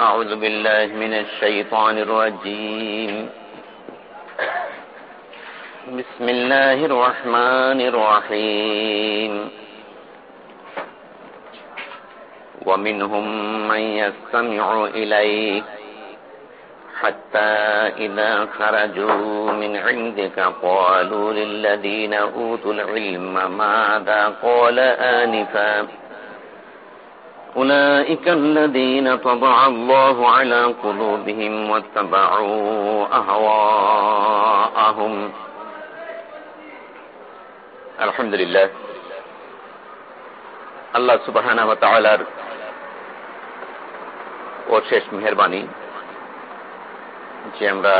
أعوذ بالله من الشيطان الرجيم. بسم الله الرحمن الرحيم. ومنهم من يستمع إليك حتى إذا خرجوا من عندك قالوا للذين أوتوا العلم ماذا قال آنفا أولئك الذين طبع الله على قلوبهم واتبعوا أهواءهم الحمد لله আল্লাহ সুবাহানা তালার ও শেষ মেহরবানি যে আমরা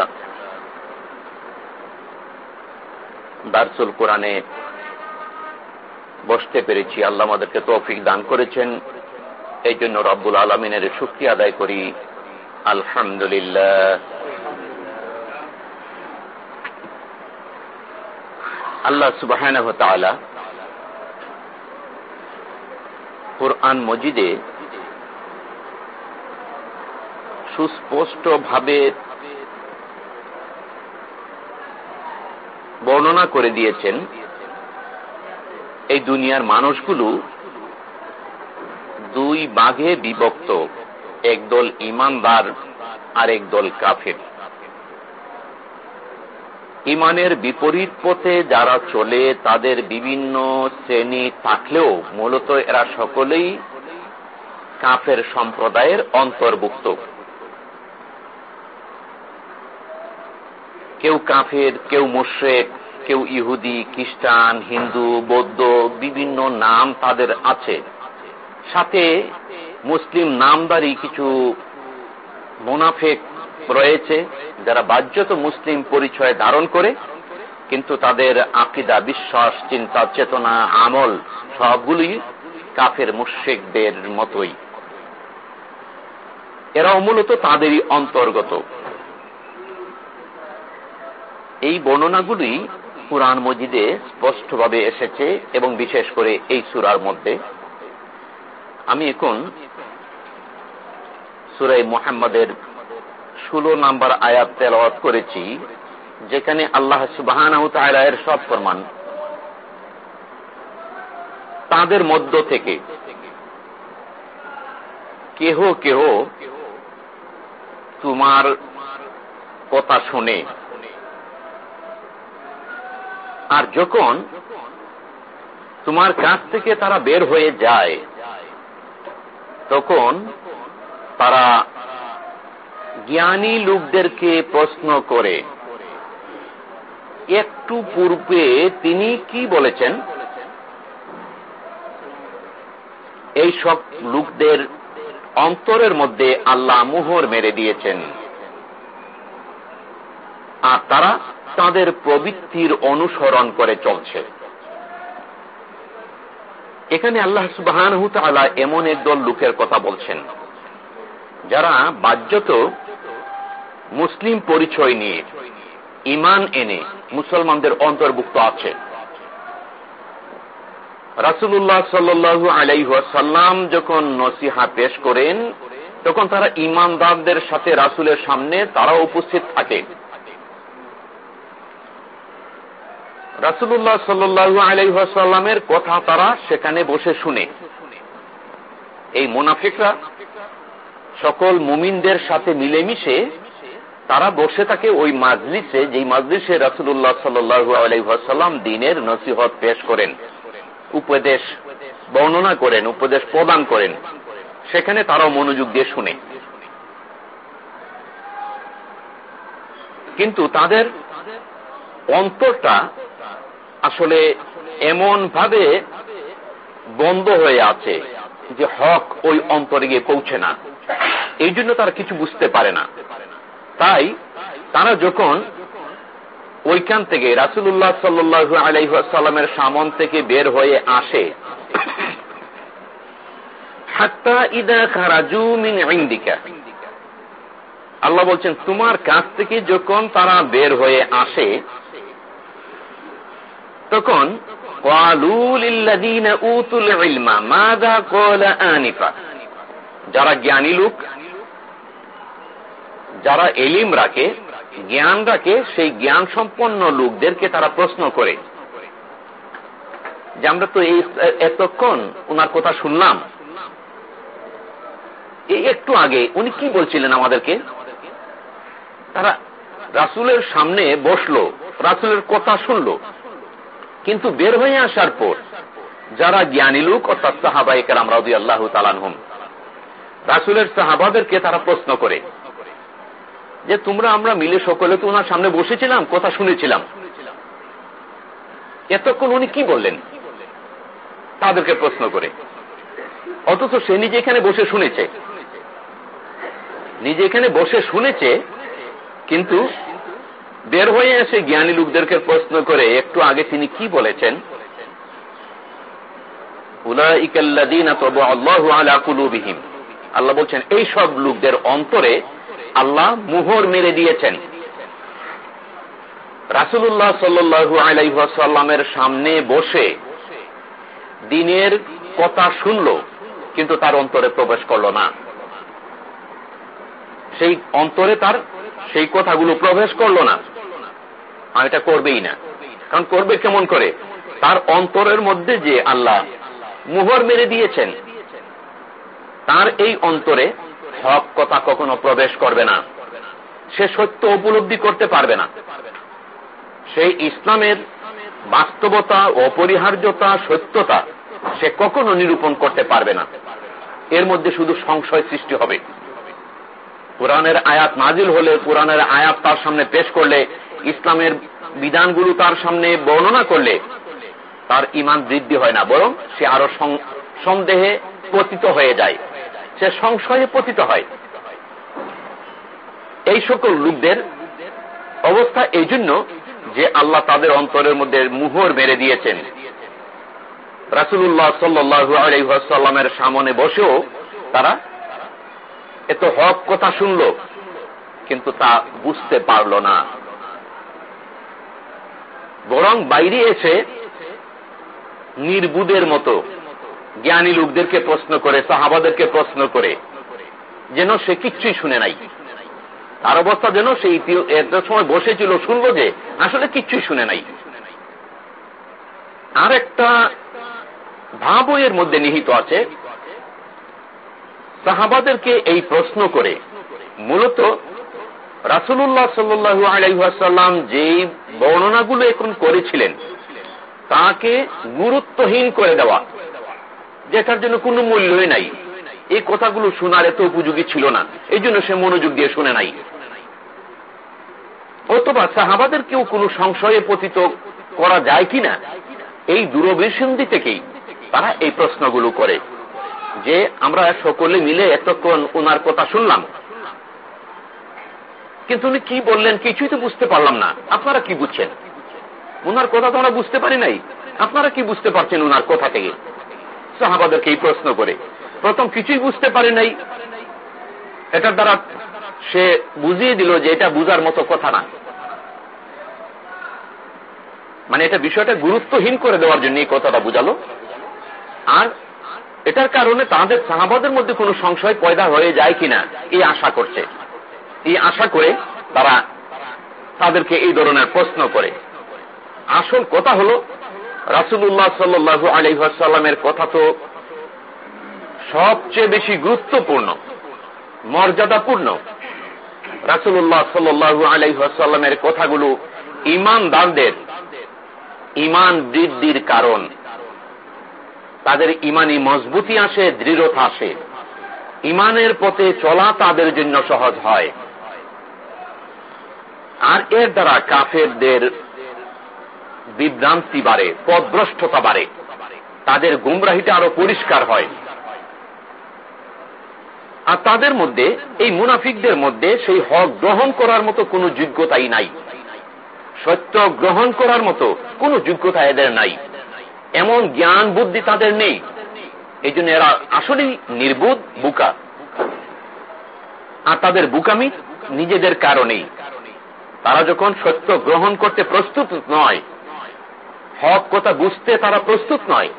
দারসুল কোরআনে বসতে পেরেছি আল্লাহ আমাদেরকে তৌফিক দান করেছেন এই জন্য রব্বুল আলমিনের শুক্রিয়া আদায় করি। আলহামদুলিল্লাহ। আল্লাহ সুবাহ কোরআন মজিদে সুস্পষ্ট ভাবে বর্ণনা করে দিয়েছেন, এই দুনিয়ার মানুষগুলো দুই বাঘে বিভক্ত, একদল ইমানদার আর একদল কাফের। ইমানের বিপরীত পথে যারা চলে, তাদের বিভিন্ন শ্রেণি থাকলেও মূলত এরা সকলেই কাফের সম্প্রদায়ের অন্তর্ভুক্ত। কেউ কাফের, কেউ মুশ্রেক, কেউ ইহুদি, খ্রিস্টান, হিন্দু, বৌদ্ধ, বিভিন্ন নাম তাদের আছে। সাথে মুসলিম নামদারি কিছু মোনাফেক রয়েছে, যারা বাহ্যত মুসলিম পরিচয় ধারণ করে, কিন্তু তাদের আকিদা, বিশ্বাস, চিন্তা, চেতনা, আমল সবগুলি কাফের মুশেকদের মতোই। এরাও মূলত তাদেরই অন্তর্গত। এই বর্ণনাগুলি কোরআন মজিদে স্পষ্টভাবে এসেছে এবং বিশেষ করে এই সুরার মধ্যে। আমি এখন সুরাই মোহাম্মদের ষোলো নাম্বার আয়াত তেলাওয়াত করেছি, যেখানে আল্লাহ সুবাহান এর সব প্রমাণ। তাদের মধ্য থেকে কেহ কেহ তোমার কথা শুনে। আর যখন তোমার কাছ থেকে তারা বের হয়ে যায় তখন তারা জ্ঞানী লোকদেরকে প্রশ্ন করে, একটু পূর্বে তিনি কি বলেছেন? এই সব লোকদের অন্তরের মধ্যে আল্লাহ মোহর মেরে দিয়েছেন। আর তারা তাদের প্রবৃত্তির অনুসরণ করে চলছে। এখানে আল্লাহ সুবাহান এমন একদল লোকের কথা বলছেন, যারা বাহ্যত মুসলিম পরিচয় নিয়ে ইমান এনে মুসলমানদের অন্তর্ভুক্ত আছে। রাসুল্লাহ সাল্লু আলাইসাল্লাম যখন নসিহা পেশ করেন, তখন তারা ইমানদারদের সাথে রাসুলের সামনে তারা উপস্থিত থাকে। রাসুল্লাহ সাল্লু আলাইসাল্লামের কথা তারা সেখানে বসে শুনে। এই মোনাফিকরা সকল মুমিনদের সাথে মিলেমিশে তারা বসে থাকে ওই মাজলিসে, যেই মাজলিসে রাসুল্লাহ সাল্লু আলাইসাল্লাম দিনের নসিহত পেশ করেন, উপদেশ বর্ণনা করেন, উপদেশ প্রদান করেন। সেখানে তারাও মনোযোগ দিয়ে শুনে। কিন্তু তাদের অন্তরটা আসলে এমন ভাবে বন্ধ হয়ে আছে যে হক ওই অন্তরে গিয়ে পৌঁছে না। এই জন্য তারা কিছু বুঝতে পারে না। তাই তারা যখন ওইখান থেকে রাসুল্লাহ সাল্লু আলাইসাল্লামের সামন থেকে বের হয়ে আসে আল্লাহ বলছেন, তোমার কাছ থেকে যখন তারা বের হয়ে আসে তখন যারা জ্ঞানী লোক, যারা এলিম রাখে, জ্ঞান রাখে, সেই জ্ঞান সম্পন্ন লোকদেরকে তারা প্রশ্ন করে। যে আমরা তো এই, এতক্ষণ ওনার কথা শুনলাম। এই একটু আগে উনি কি বলছিলেন আমাদেরকে? তারা রাসুলের সামনে বসল, রাসুলের কথা শুনলো। কিন্তু বের হয়ে আসার পর যারা জ্ঞানী লোক, অর্থাৎ সাহাবাইকার আমরা আল্লাহ তালানহম রাসুলের সাহাবাদেরকে তারা প্রশ্ন করে যে, তোমরা আমরা মিলে সকলে তো ওনার সামনে বসেছিলাম, কথা শুনেছিলাম। এতক্ষণ উনি কি বললেন? তাদেরকে প্রশ্ন করে। অথচ সে নিজে এখানে বসে শুনেছে। নিজে এখানে বসে শুনেছে, কিন্তু বের হয়ে এসে জ্ঞানী লোকদেরকে প্রশ্ন করে, একটু আগে তিনি কি বলেছেন? আল্লাহ বলছেন, এই সব লোকদের অন্তরে আল্লাহ মুহর মেরে দিয়েছেন। রাসুল্লাহ সাল্লু আলাইসাল্লামের সামনে বসে দিনের কথা শুনল, কিন্তু তার অন্তরে প্রবেশ করল না। সেই অন্তরে তার সেই কথাগুলো প্রবেশ করল না। আর এটা করবেই না। কারণ করবে কেমন করে? তার অন্তরের মধ্যে যে আল্লাহ মুহর মেরে দিয়েছেন, তার এই অন্তরে হক কথা কখনো প্রবেশ করবে না। সে সত্য উপলব্ধি করতে পারবে না। সেই ইসলামের বাস্তবতা, অপরিহার্যতা, সত্যতা সে কখনো নিরূপণ করতে পারবে না। এর মধ্যে শুধু সংশয় সৃষ্টি হবে। কোরআনের আয়াত নাজিল হলে কোরআনের আয়াত তার সামনে পেশ করলে ইসলামের বিধানগুলো তার সামনে বর্ণনা করলে তার ইমান বৃদ্ধি হয় না, বরং সে আরও সন্দেহে পতিত হয়ে যায়। সে সংশয়ে পতিত হয়। এই সকল লোকদের অবস্থা এই জন্য যে আল্লাহ তাদের অন্তরের মধ্যে মুহর মেরে দিয়েছেন। রাসুল্লাহ সাল্লামের সামনে বসেও তারা এত হক কথা শুনল, কিন্তু তা বুঝতে পারল না। বরং বাইরে এসে নির্বুদের মতো জ্ঞানী লোকদেরকে প্রশ্ন করে, সাহাবাদেরকে প্রশ্ন করে, যেন সে কিচ্ছুই শুনে নাই। তার অবস্থা যেন সে এত সময় বসেছিল, শুনলো যে আসলে কিচ্ছুই শুনে নাই। আর একটা ভাব এর মধ্যে নিহিত আছে। সাহাবাদেরকে এই প্রশ্ন করে, মূলত রাসুল্লাহ সাল্লু আলাইসাল্লাম যেই বর্ণনাগুলো এখন করেছিলেন, তাকে গুরুত্বহীন করে দেওয়া, যেটার জন্য কোনো মূল্যই নাই। এই কথাগুলো শোনার এত উপযোগী ছিল না, এই জন্য সে মনোযোগ দিয়ে শুনে নাই। অথবা সাহাবাদের কেউ কোনো সংশয়ে পতিত করা যায় কিনা, এই দূরবিসন্ধি থেকেই তারা এই প্রশ্নগুলো করে, যে আমরা সকলে মিলে এতক্ষণ ওনার কথা শুনলাম। কিন্তু উনি কি বললেন কিছুই তো বুঝতে পারলাম না। আপনারা কি বুঝছেন? ওনার কথা তো আমরা বুঝতে পারি নাই। আপনারা কি বুঝতে পারছেন ওনার কথা থেকে? সাহাবাদেরকে এই প্রশ্ন করে। প্রথম, কিছুই বুঝতে পারে নাই। এটার দ্বারা সে বুঝিয়ে দিল যে এটা বুঝার মতো কথা না। মানে এটা বিষয়টা গুরুত্বহীন করে দেওয়ার জন্য এই কথাটা বুঝালো। আর এটার কারণে তাদের সাহাবাদের মধ্যে কোনো সংশয় পয়দা হয়ে যায় কিনা, এই আশা করছে। এই আশা করে তারা তাদেরকে এই ধরনের প্রশ্ন করে। আসল কথা হল রাসুল্লাহ সাল্লু আলহাসাল্লামের কথা তো সবচেয়ে বেশি গুরুত্বপূর্ণ, মর্যাদাপূর্ণ। রাসুল্লাহ সাল্লু আলহাসাল্লামের কথাগুলো ইমানদারদের ইমান বৃদ্ধির কারণ। তাদের ইমানি মজবুতি আসে, দৃঢ়তা আসে। ইমানের পথে চলা তাদের জন্য সহজ হয়। আর এর দ্বারা কাফেরদের বিভ্রান্তি বাড়ে, পদভ্রষ্টতা বাড়ে। তাদের গুমরাহিটা আরও পরিষ্কার হয়। আর তাদের মধ্যে, এই মুনাফিকদের মধ্যে সেই হক গ্রহণ করার মতো কোনো যোগ্যতাই নাই। সত্য গ্রহণ করার মতো কোনো যোগ্যতা এদের নাই। এমন জ্ঞান বুদ্ধি তাদের নেই। এই জন্য এরা আসলেই নির্বোধ, বুকা। আর তাদের বুকামি নিজেদের কারণেই। তারা যখন সত্য গ্রহণ করতে প্রস্তুত নয়, হক কথা বুঝতে তারা প্রস্তুত নয়,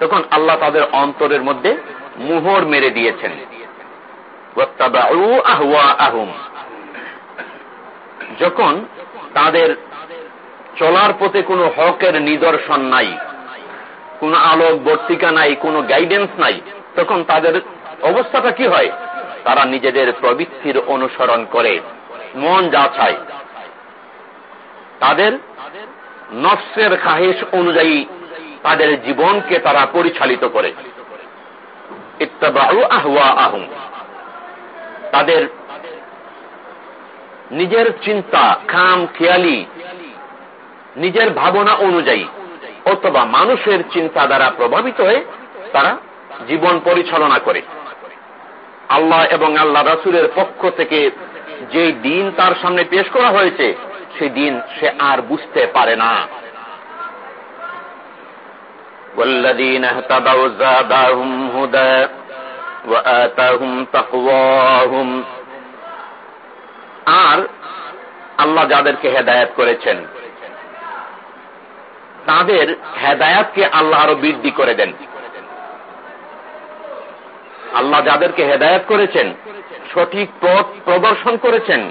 তখন আল্লাহ তাদের অন্তরের মধ্যে মুহর মেরে দিয়েছেন। যখন তাদের চলার পথে কোনো হকের নিদর্শন নাই, কোনো আলোক বর্তিকা নাই, কোনো গাইডেন্স নাই, তখন তাদের অবস্থাটা কি হয়? তারা নিজেদের প্রবৃত্তির অনুসরণ করে, মন যা চায়। তাদের নফসের খাহেশ অনুযায়ী তাদের জীবনকে তারা পরিচালিত করে। ইত্তাবাউ আহওয়া আহম তাদের নিজের চিন্তা, খাম, খেয়ালি, নিজের ভাবনা অনুযায়ী অথবা মানুষের চিন্তা দ্বারা প্রভাবিত হয়ে তারা জীবন পরিচালনা করে। আল্লাহ এবং আল্লাহ রাসুলের পক্ষ থেকে যে দিন তার সামনে পেশ করা হয়েছে সেই দিন সে আর বুঝতে পারে না والذين اهتدوا زادهم هدى وآتاهم تقواهم আর আল্লাহ যাদেরকে হেদায়াত করেছেন তাদের হেদায়াতকে আল্লাহ আরো বৃদ্ধি করে দেন আল্লাহ যাদেরকে হেদায়াত করেছেন সঠিক পথ প্রদর্শন করেছেন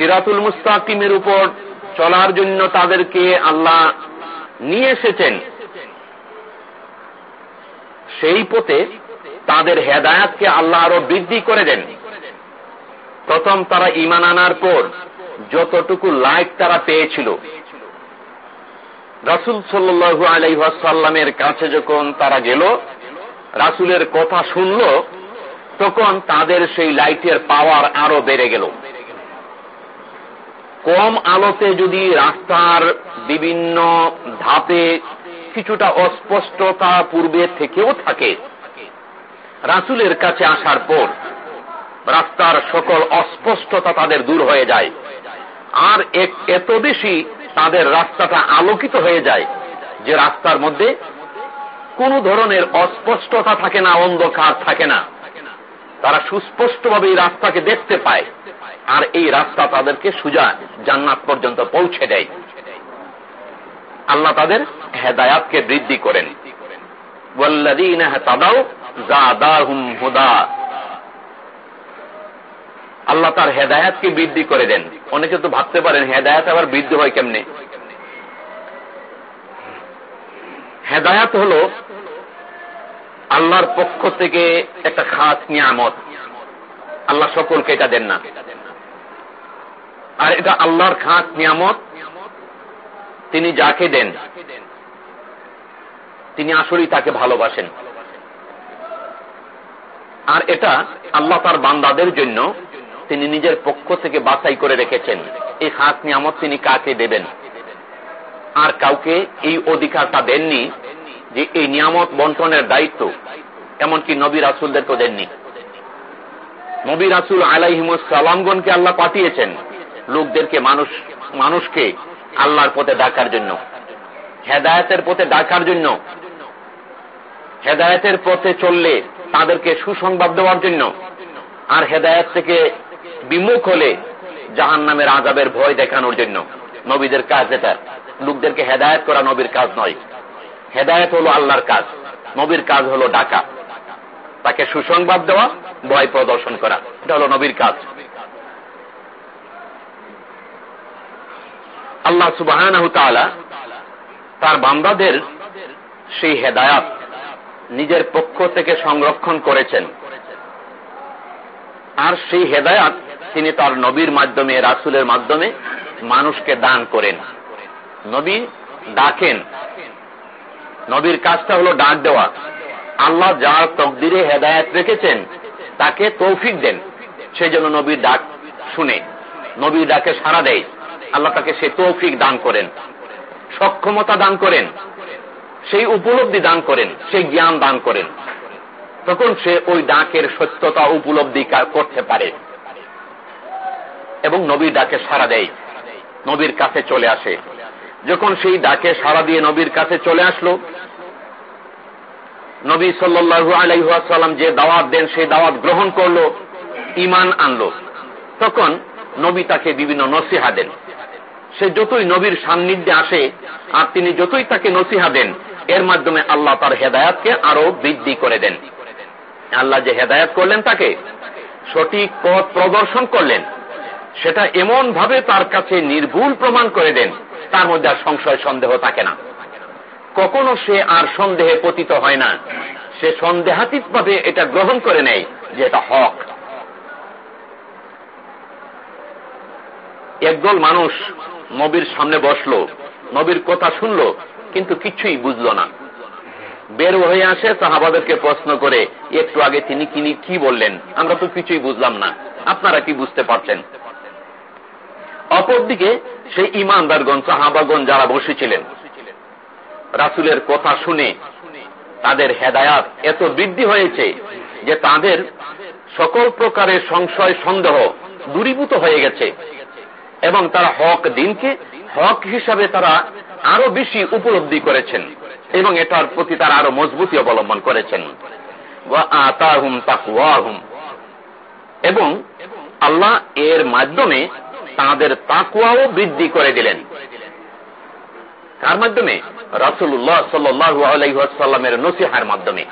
সিরাতুল মুস্তাকিমের উপর চলার জন্য তাদেরকে আল্লাহ নিয়ে এসেছেন। সেই পথে তাদের হেদায়াতকে আল্লাহ আরও বৃদ্ধি করে দেন। প্রথম তারা ইমান আনার পর যতটুকু লাইক তারা পেয়েছিল। রাসুল সাল্লু আলাইসাল্লামের কাছে যখন তারা গেল, রাসুলের কথা শুনল, তখন তাদের সেই লাইটের পাওয়ার আরও বেড়ে গেল। কম আলোতে যদি রাস্তার বিভিন্ন ধাপে কিছুটা অস্পষ্টতা পূর্বে থেকেও থাকে, রাসুলের কাছে আসার পর রাস্তার সকল অস্পষ্টতা তাদের দূর হয়ে যায়। আর এত বেশি তাদের রাস্তাটা আলোকিত হয়ে যায় যে রাস্তার মধ্যে কোন ধরনের অস্পষ্টতা থাকে না, অন্ধকার থাকে না। তারা সুস্পষ্টভাবে এই রাস্তাকে দেখতে পায়। আর এই রাস্তা তাদেরকে সুজা জান্নাত পর্যন্ত পৌঁছে দেয়। আল্লাহ তাদের হেদায়াতকে বৃদ্ধি করেন। আল্লাহ তার হেদায়াতকে বৃদ্ধি করে দেন। অনেকে তো ভাবতে পারেন, হেদায়াত আবার বৃদ্ধি হয় কেমনে? হেদায়াত হল আল্লাহর পক্ষ থেকে একটা খাস নিয়ামত। আল্লাহ সকলকে এটা দেন না। আর এটা আল্লাহর খাস নিয়ামত। তিনি যাকে দেন, তিনি আসলেই তাকে ভালোবাসেন। আর এটা আল্লাহ তার বান্দাদের জন্য তিনি নিজের পক্ষ থেকে বাছাই করে রেখেছেন। এই খাস নিয়ামত তিনি কাকে দেবেন? আর কাউকে এই অধিকারটা দেননি যে এই নিয়ামত বন্টনের দায়িত্ব, এমনকি নবী রাসুলদেরকেও দেননি। নবী রাসুল আলাইহিমসালামগণকে আল্লাহ পাঠিয়েছেন। লোকদেরকে মানুষ, মানুষকে আল্লাহর পথে ডাকার জন্য। হেদায়তের পথে ডাকার জন্য। হেদায়তের পথে চললে তাদেরকে সুসংবাদ দেওয়ার জন্য। আর হেদায়ত থেকে বিমুখ হলে জাহান নামের আজাবের ভয় দেখানোর জন্য। নবীদের কাজ এটা। লোকদেরকে হেদায়ত করা নবীর কাজ নয়। হেদায়ত হলো আল্লাহর কাজ। নবীর কাজ হলো ডাকা। তাকে সুসংবাদ দেওয়া, ভয় প্রদর্শন করা। এটা হলো নবীর কাজ। আল্লাহ সুবাহ তার বান্দাদের সেই হেদায়াত নিজের পক্ষ থেকে সংরক্ষণ করেছেন। আর সেই হেদায়াত তিনি তার নবীর মাধ্যমে, রাসুলের মাধ্যমে মানুষকে দান করেন। নবী ডাকেন। নবীর কাজটা হলো ডাক দেওয়া। আল্লাহ যার তকদিরে হেদায়ত রেখেছেন, তাকে তৌফিক দেন। সেই জন্য নবীর ডাক শুনে, নবীর ডাকে সাড়া দেয়। আল্লাহ তাকে সে তৌফিক দান করেন। সক্ষমতা দান করেন। সেই উপলব্ধি দান করেন। সেই জ্ঞান দান করেন। তখন সে ওই ডাকের সত্যতা উপলব্ধি করতে পারে। এবং নবীর ডাকে সাড়া দেয়। নবীর কাছে চলে আসে। যখন সেই ডাকে সাড়া দিয়ে নবীর কাছে চলে আসলো, নবী সাল্লু আলাইসাল্লাম যে দাওয়াত দেন, সেই দাওয়াত গ্রহণ করল ইমান আনলো। তখন নবী তাকে বিভিন্ন নসিহা দেন। সে যতই নবীর সান্নিধ্যে আসে, আর তিনি যতই তাকে নসিহা দেন, এর মাধ্যমে আল্লাহ তার হেদায়াতকে আরও বৃদ্ধি করে দেন। আল্লাহ যে হেদায়াত করলেন তাকে, সঠিক পথ প্রদর্শন করলেন, সেটা এমন ভাবে তার কাছে নির্ভুল প্রমাণ করে দেন, তার মধ্যে আর সংশয়, সন্দেহ থাকে না। কখনো সে আর সন্দেহে পতিত হয় না। সে সন্দেহাতীত ভাবে এটা গ্রহণ করে নেয় যে এটা হক। একদল মানুষ নবীর সামনে বসল, নবীর কথা শুনলো, কিন্তু কিছুই বুঝল না। বের হয়ে আসে সাহাবাদেরকে প্রশ্ন করে, একটু আগে তিনি কিনি কি বললেন? আমরা তো কিছুই বুঝলাম না। আপনারা কি বুঝতে পারছেন? অপরদিকে সেই ইমানদারগণ, সাহাবাগণ যারা বসেছিলেন, রাসুলের কথা শুনে তাদের হেদায়াত এত বৃদ্ধি হয়েছে যে তাদের সকল প্রকারের সংশয়, সন্দেহ দূরীভূত হয়ে গেছে। এবং তারা হক দিনকে হক হিসাবে তারা আরও বেশি উপলব্ধি করেছেন এবং এটার প্রতি তারা আরও মজবুতি অবলম্বন করেছেন। এবং আল্লাহ এর মাধ্যমে তাদের তাকুয়াও বৃদ্ধি করে দিলেন। কার মাধ্যমে? রাসুল্লাহ সাল্লু আলাইসাল্লামের নসিহার মাধ্যমে।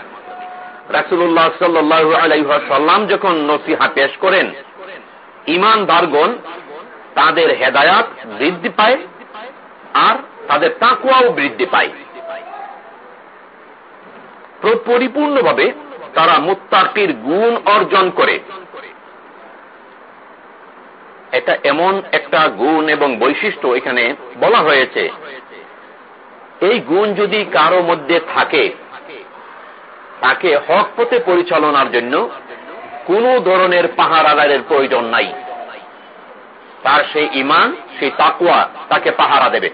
রাসুল্লাহ সাল্লু আলাইসাল্লাম যখন নসিহা পেশ করেন ইমানদারগণ তাদের হেদায়াত বৃদ্ধি পায় আর তাদের তাকুয়াও বৃদ্ধি পায়। পরিপূর্ণভাবে তারা মুত্তাকির গুণ অর্জন করে। এটা এমন একটা গুণ এবং বৈশিষ্ট্য এখানে বলা হয়েছে। এই গুণ যদি কারও মধ্যে থাকে, তাকে হক পথে পরিচালনার জন্য কোনো ধরনের পাহারাদারের প্রয়োজন নাই। তার সেই ইমান সেই তাকুয়া তাকে পাহারা দেবে।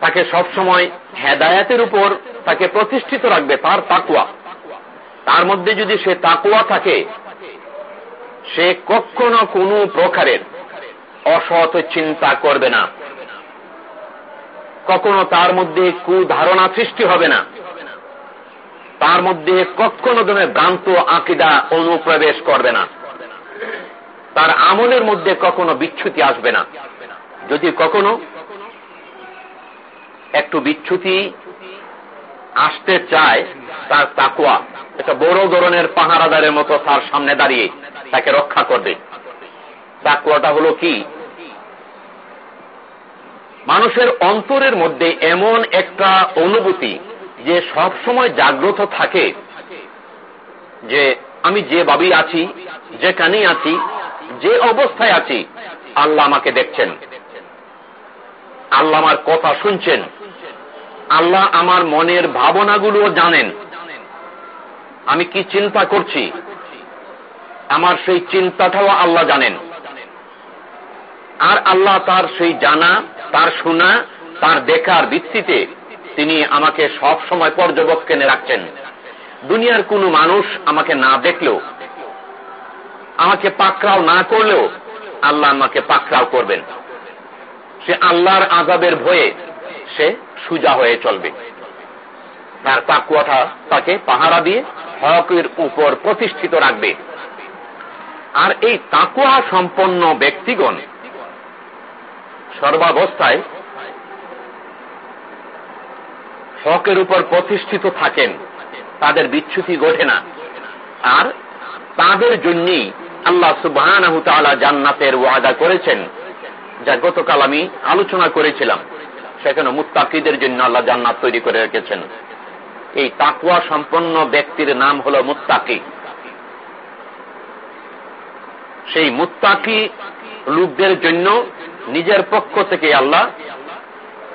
তাকে সবসময় হেদায়াতের উপর তাকে প্রতিষ্ঠিত রাখবে, তার তাকুয়া তার মধ্যে যদি সে তাকুয়া থাকে, সে কখনো কোনো প্রকারের অসৎ চিন্তা করবে না। কখনো তার মধ্যে কুধারণা সৃষ্টি হবে না। তার মধ্যে কখনো ধরনের ভ্রান্ত আকিদা অনুপ্রবেশ করবে না। তার আমলের মধ্যে কখনো বিচ্ছুতি আসবে না। যদি কখনো একটু বিচ্ছুতি আসতে চায় তার তাকুয়া এটা বড় ধরনের পাহারাদারের মতো তার সামনে দাঁড়িয়ে তাকে রক্ষা করবে। তাকুয়াটা হলো কি? মানুষের অন্তরের মধ্যে এমন একটা অনুভূতি যে সব সময় জাগ্রত থাকে যে আমি যে ভাবি আছি, যেখানেই আছি যে অবস্থায় আছি, আল্লাহ আমাকে দেখছেন। আল্লাহ আমার কথা শুনছেন। আল্লাহ আমার মনের ভাবনাগুলো জানেন। আমি কি চিন্তা করছি? আমার সেই চিন্তাটাও আল্লাহ জানেন। আর আল্লাহ তার সেই জানা, তার শোনা, তার দেখার ভিত্তিতে তিনি আমাকে সব সময় পর্যবেক্ষণে রাখছেন। দুনিয়ার কোনো মানুষ আমাকে না দেখলেও আমাকে পাকড়াও না করলেও আল্লাহ আমাকে পাকড়াও করবেন। সে আল্লাহর আজাবের ভয়ে সে সুজা হয়ে চলবে। তার তাকুয়াটা তাকে পাহারা দিয়ে হকের উপর প্রতিষ্ঠিত রাখবে। আর এই তাকুয়া সম্পন্ন ব্যক্তিগণ সর্বাবস্থায় হকের উপর প্রতিষ্ঠিত থাকেন, তাদের বিচ্ছুতি ঘটে না। আর তাদের জন্যই আল্লাহ সুবাহ জান্নাতের ওয়াদা করেছেন, যা গতকাল আমি আলোচনা করেছিলাম। সেখানে মুত্তাকিদের জন্য আল্লাহ জান্নাত তৈরি করে রেখেছেন। এই তাকুয়া সম্পন্ন ব্যক্তির নাম হল মুত্তাকি। সেই মুত্তাকি লোকদের জন্য নিজের পক্ষ থেকে আল্লাহ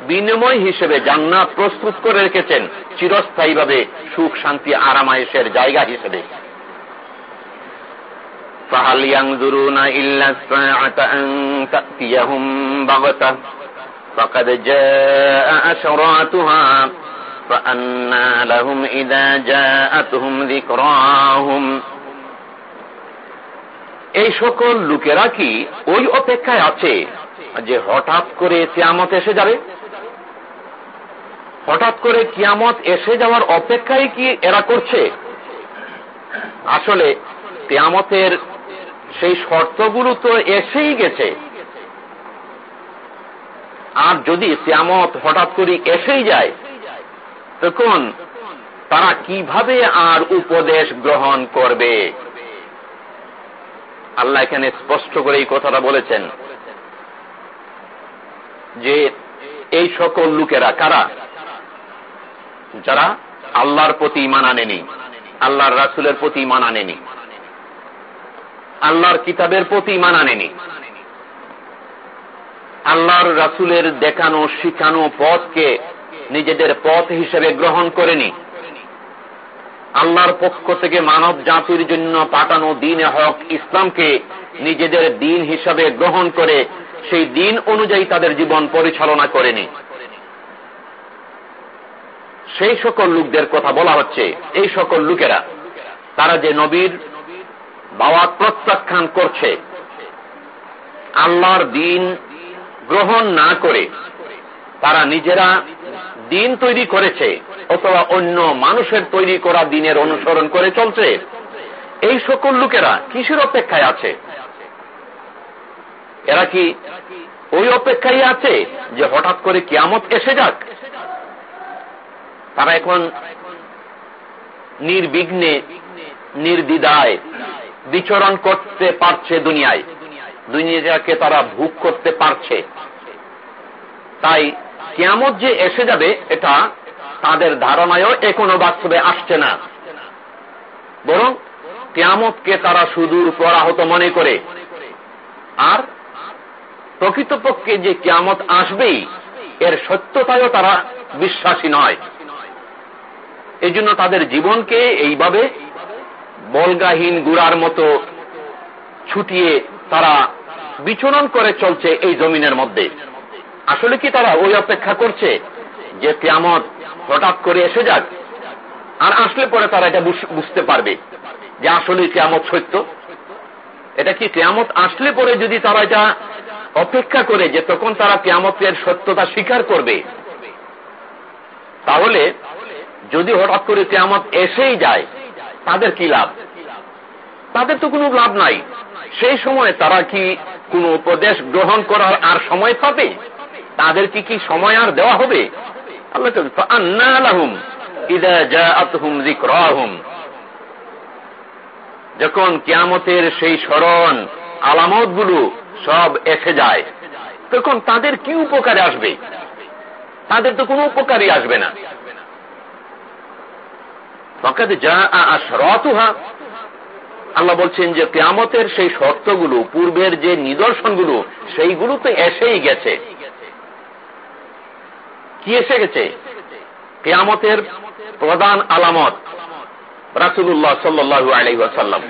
বিনিময় হিসেবে জান্নাত প্রস্তুত করে রেখেছেন, চিরস্থায়ীভাবে সুখ, শান্তি, আরামায়েশের জায়গা হিসেবে। فهل ينظرون إلا الساعة أن تأتيهم بغتة فقد جاء أشراتها فأنا لهم إذا جاءتهم ذكراهم এই সকল লোকেরা কি ওই অপেক্ষায় আছে যে হঠাৎ করে কিয়ামত এসে যাবে হঠাৎ করে কিয়ামত এসে যাওয়ার অপেক্ষায় কি এরা করছে আসলে কিয়ামতের সেই শর্তগুলো তো এসেই গেছে। আর যদি কিয়ামত হঠাৎ করে এসেই যায়, তখন তারা কীভাবে আর উপদেশ গ্রহণ করবে? আল্লাহ এখানে স্পষ্ট করে এই কথাটা বলেছেন যে এই সকল লোকেরা কারা? যারা আল্লাহর প্রতি ইমান আনেনি, আল্লাহর রাসুলের প্রতি ইমান আনেনি। আল্লাহর কিতাবের প্রতি ইমান আনেনি। আল্লাহর রাসুলের দেখানো, শিখানো পথকে নিজেদের পথ হিসেবে গ্রহণ করেনি। আল্লাহর পক্ষ থেকে মানব জাতির জন্য পাঠানো দিন হক ইসলামকে নিজেদের দিন হিসাবে গ্রহণ করে সেই দিন অনুযায়ী তাদের জীবন পরিচালনা করেনি। সেই সকল লোকদের কথা বলা হচ্ছে, এই সকল লোকেরা, তারা যে নবীর বাওয়াত প্রত্যাখ্যান করছে। আল্লাহর দিন গ্রহণ না করে তারা নিজেরা দিন তৈরি করেছে অথবা অন্য মানুষের তৈরি করা দিনের অনুসরণ করে চলছে। এই সকল লোকেরা কিসের অপেক্ষায় আছে? এরা কি ওই অপেক্ষায় আছে যে হঠাৎ করে কিয়ামত এসে যাক? তারা এখন নির্বিঘ্নে নির্দিদায় বিচরণ করতে পারছে দুনিয়ায়। দুনিয়াকে তারা ভোগ করতে পারছে। তাই কেমত যে এসে যাবে, এটা তাদের ধারণায়ও এখনও বাস্তবে আসছে না। বরং কেয়ামতকে তারা সুদূর পরাহত মনে করে। আর প্রকৃতপক্ষে যে কেয়ামত আসবেই, এর সত্যতায়ও তারা বিশ্বাসী নয়। এই জন্য তাদের জীবনকে এইভাবে বলগাহীন গুড়ার মতো ছুটিয়ে তারা বিচরণ করে চলছে এই জমিনের মধ্যে। আসলে কি তারা ওই অপেক্ষা করছে যে কেয়ামত হঠাৎ করে এসে যাক? আর আসলে পরে তারা এটা বুঝতে পারবে যে আসলে কেয়ামত সত্য। এটা কি কেয়ামত আসলে পরে যদি তারা এটা অপেক্ষা করে যে তখন তারা কেয়ামতের সত্যতা স্বীকার করবে? তাহলে যদি হঠাৎ করে কেয়ামত এসেই যায় তাদের কি লাভ? তাদের তো কোনো লাভ নাই। সেই সময় তারা কি কোন উপদেশ গ্রহণ করার আর সময় পাবে? তাদের কি কি সময় আর দেওয়া হবে? যখন কিয়ামতের সেই স্মরণ আলামতগুলো সব এসে যায়, তখন তাদের কি উপকারে আসবে? তাদের তো কোনো উপকারই আসবে না। আল্লাহ বলছেন যে কেয়ামতের সেই শর্তগুলো, পূর্বের যে নিদর্শনগুলো সেইগুলো তো এসেই গেছে। কি এসে গেছে? কেয়ামতের প্রধান আলামত রাসুল্লাহ সাল্লু আলহিহাসাল্লাম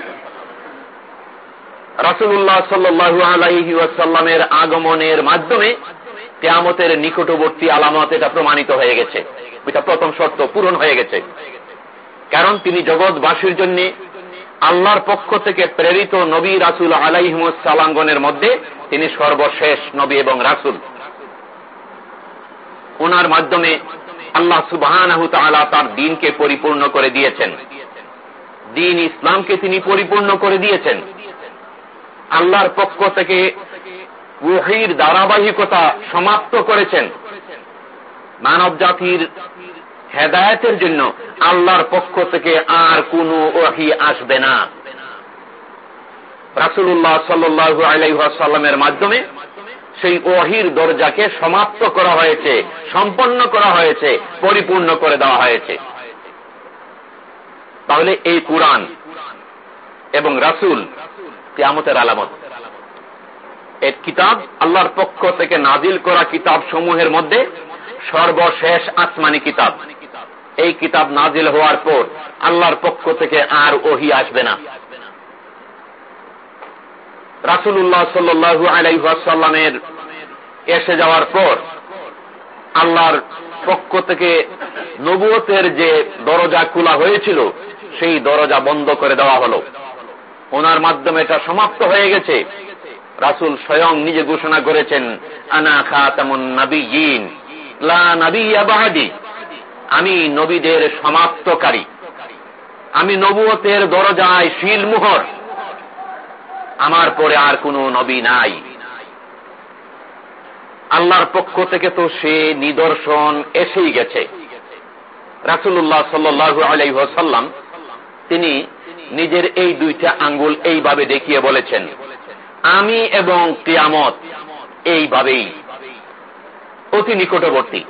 রাসুল্লাহ সাল্লু আলহিহাসাল্লামের আগমনের মাধ্যমে কেয়ামতের নিকটবর্তী আলামত এটা প্রমাণিত হয়ে গেছে। এটা প্রথম শর্ত পূরণ হয়ে গেছে। কারণ তিনি জগৎবাসীর জন্য আল্লাহর পক্ষ থেকে প্রেরিত নবী রাসুল আলাইহমসালাঙ্গনের মধ্যে তিনি সর্বশেষ নবী এবং রাসুল। ওনার মাধ্যমে আল্লাহ সুবাহ তার দিনকে পরিপূর্ণ করে দিয়েছেন। দিন ইসলামকে তিনি পরিপূর্ণ করে দিয়েছেন। আল্লাহর পক্ষ থেকে ওহির ধারাবাহিকতা সমাপ্ত করেছেন। মানব জাতির হেদায়তের জন্য আল্লাহর পক্ষ থেকে আর কোন ওহি আসবে না। রাসুল্লাহ সাল্লু আলাইসাল্লামের মাধ্যমে সেই ওহির দরজাকে সমাপ্ত করা হয়েছে, সম্পন্ন করা হয়েছে, পরিপূর্ণ করে দেওয়া হয়েছে। তাহলে এই কোরআন এবং রাসুল কেয়ামতের আলামত। এর কিতাব আল্লাহর পক্ষ থেকে নাজিল করা কিতাব সমূহের মধ্যে সর্বশেষ আসমানি কিতাব। এই কিতাব নাজিল হওয়ার পর আল্লাহর পক্ষ থেকে আর ওহি আসবে না। রাসুল্লাহ সাল্লু আলাইসাল্লামের এসে যাওয়ার পর আল্লাহর পক্ষ থেকে নবুয়তের যে দরজা খোলা হয়েছিল, সেই দরজা বন্ধ করে দেওয়া হল। ওনার মাধ্যমে এটা সমাপ্ত হয়ে গেছে। রাসুল স্বয়ং নিজে ঘোষণা করেছেন, আনা খা তেমন নাবিগিন লা নাবি বাহাদি। আমি নবীদের সমাপ্তকারী। আমি নবুয়তের দরজায় শিলমোহর আমার পরে আর কোন নবী নাই। আল্লাহর পক্ষ থেকে তো সে নিদর্শন এসেই গেছে। রাসুল্লাহ সাল্লু আলাইসাল্লাম তিনি নিজের এই দুইটা আঙ্গুল এইভাবে দেখিয়ে বলেছেন, আমি এবং কিয়ামত এইভাবেই অতি নিকটবর্তী।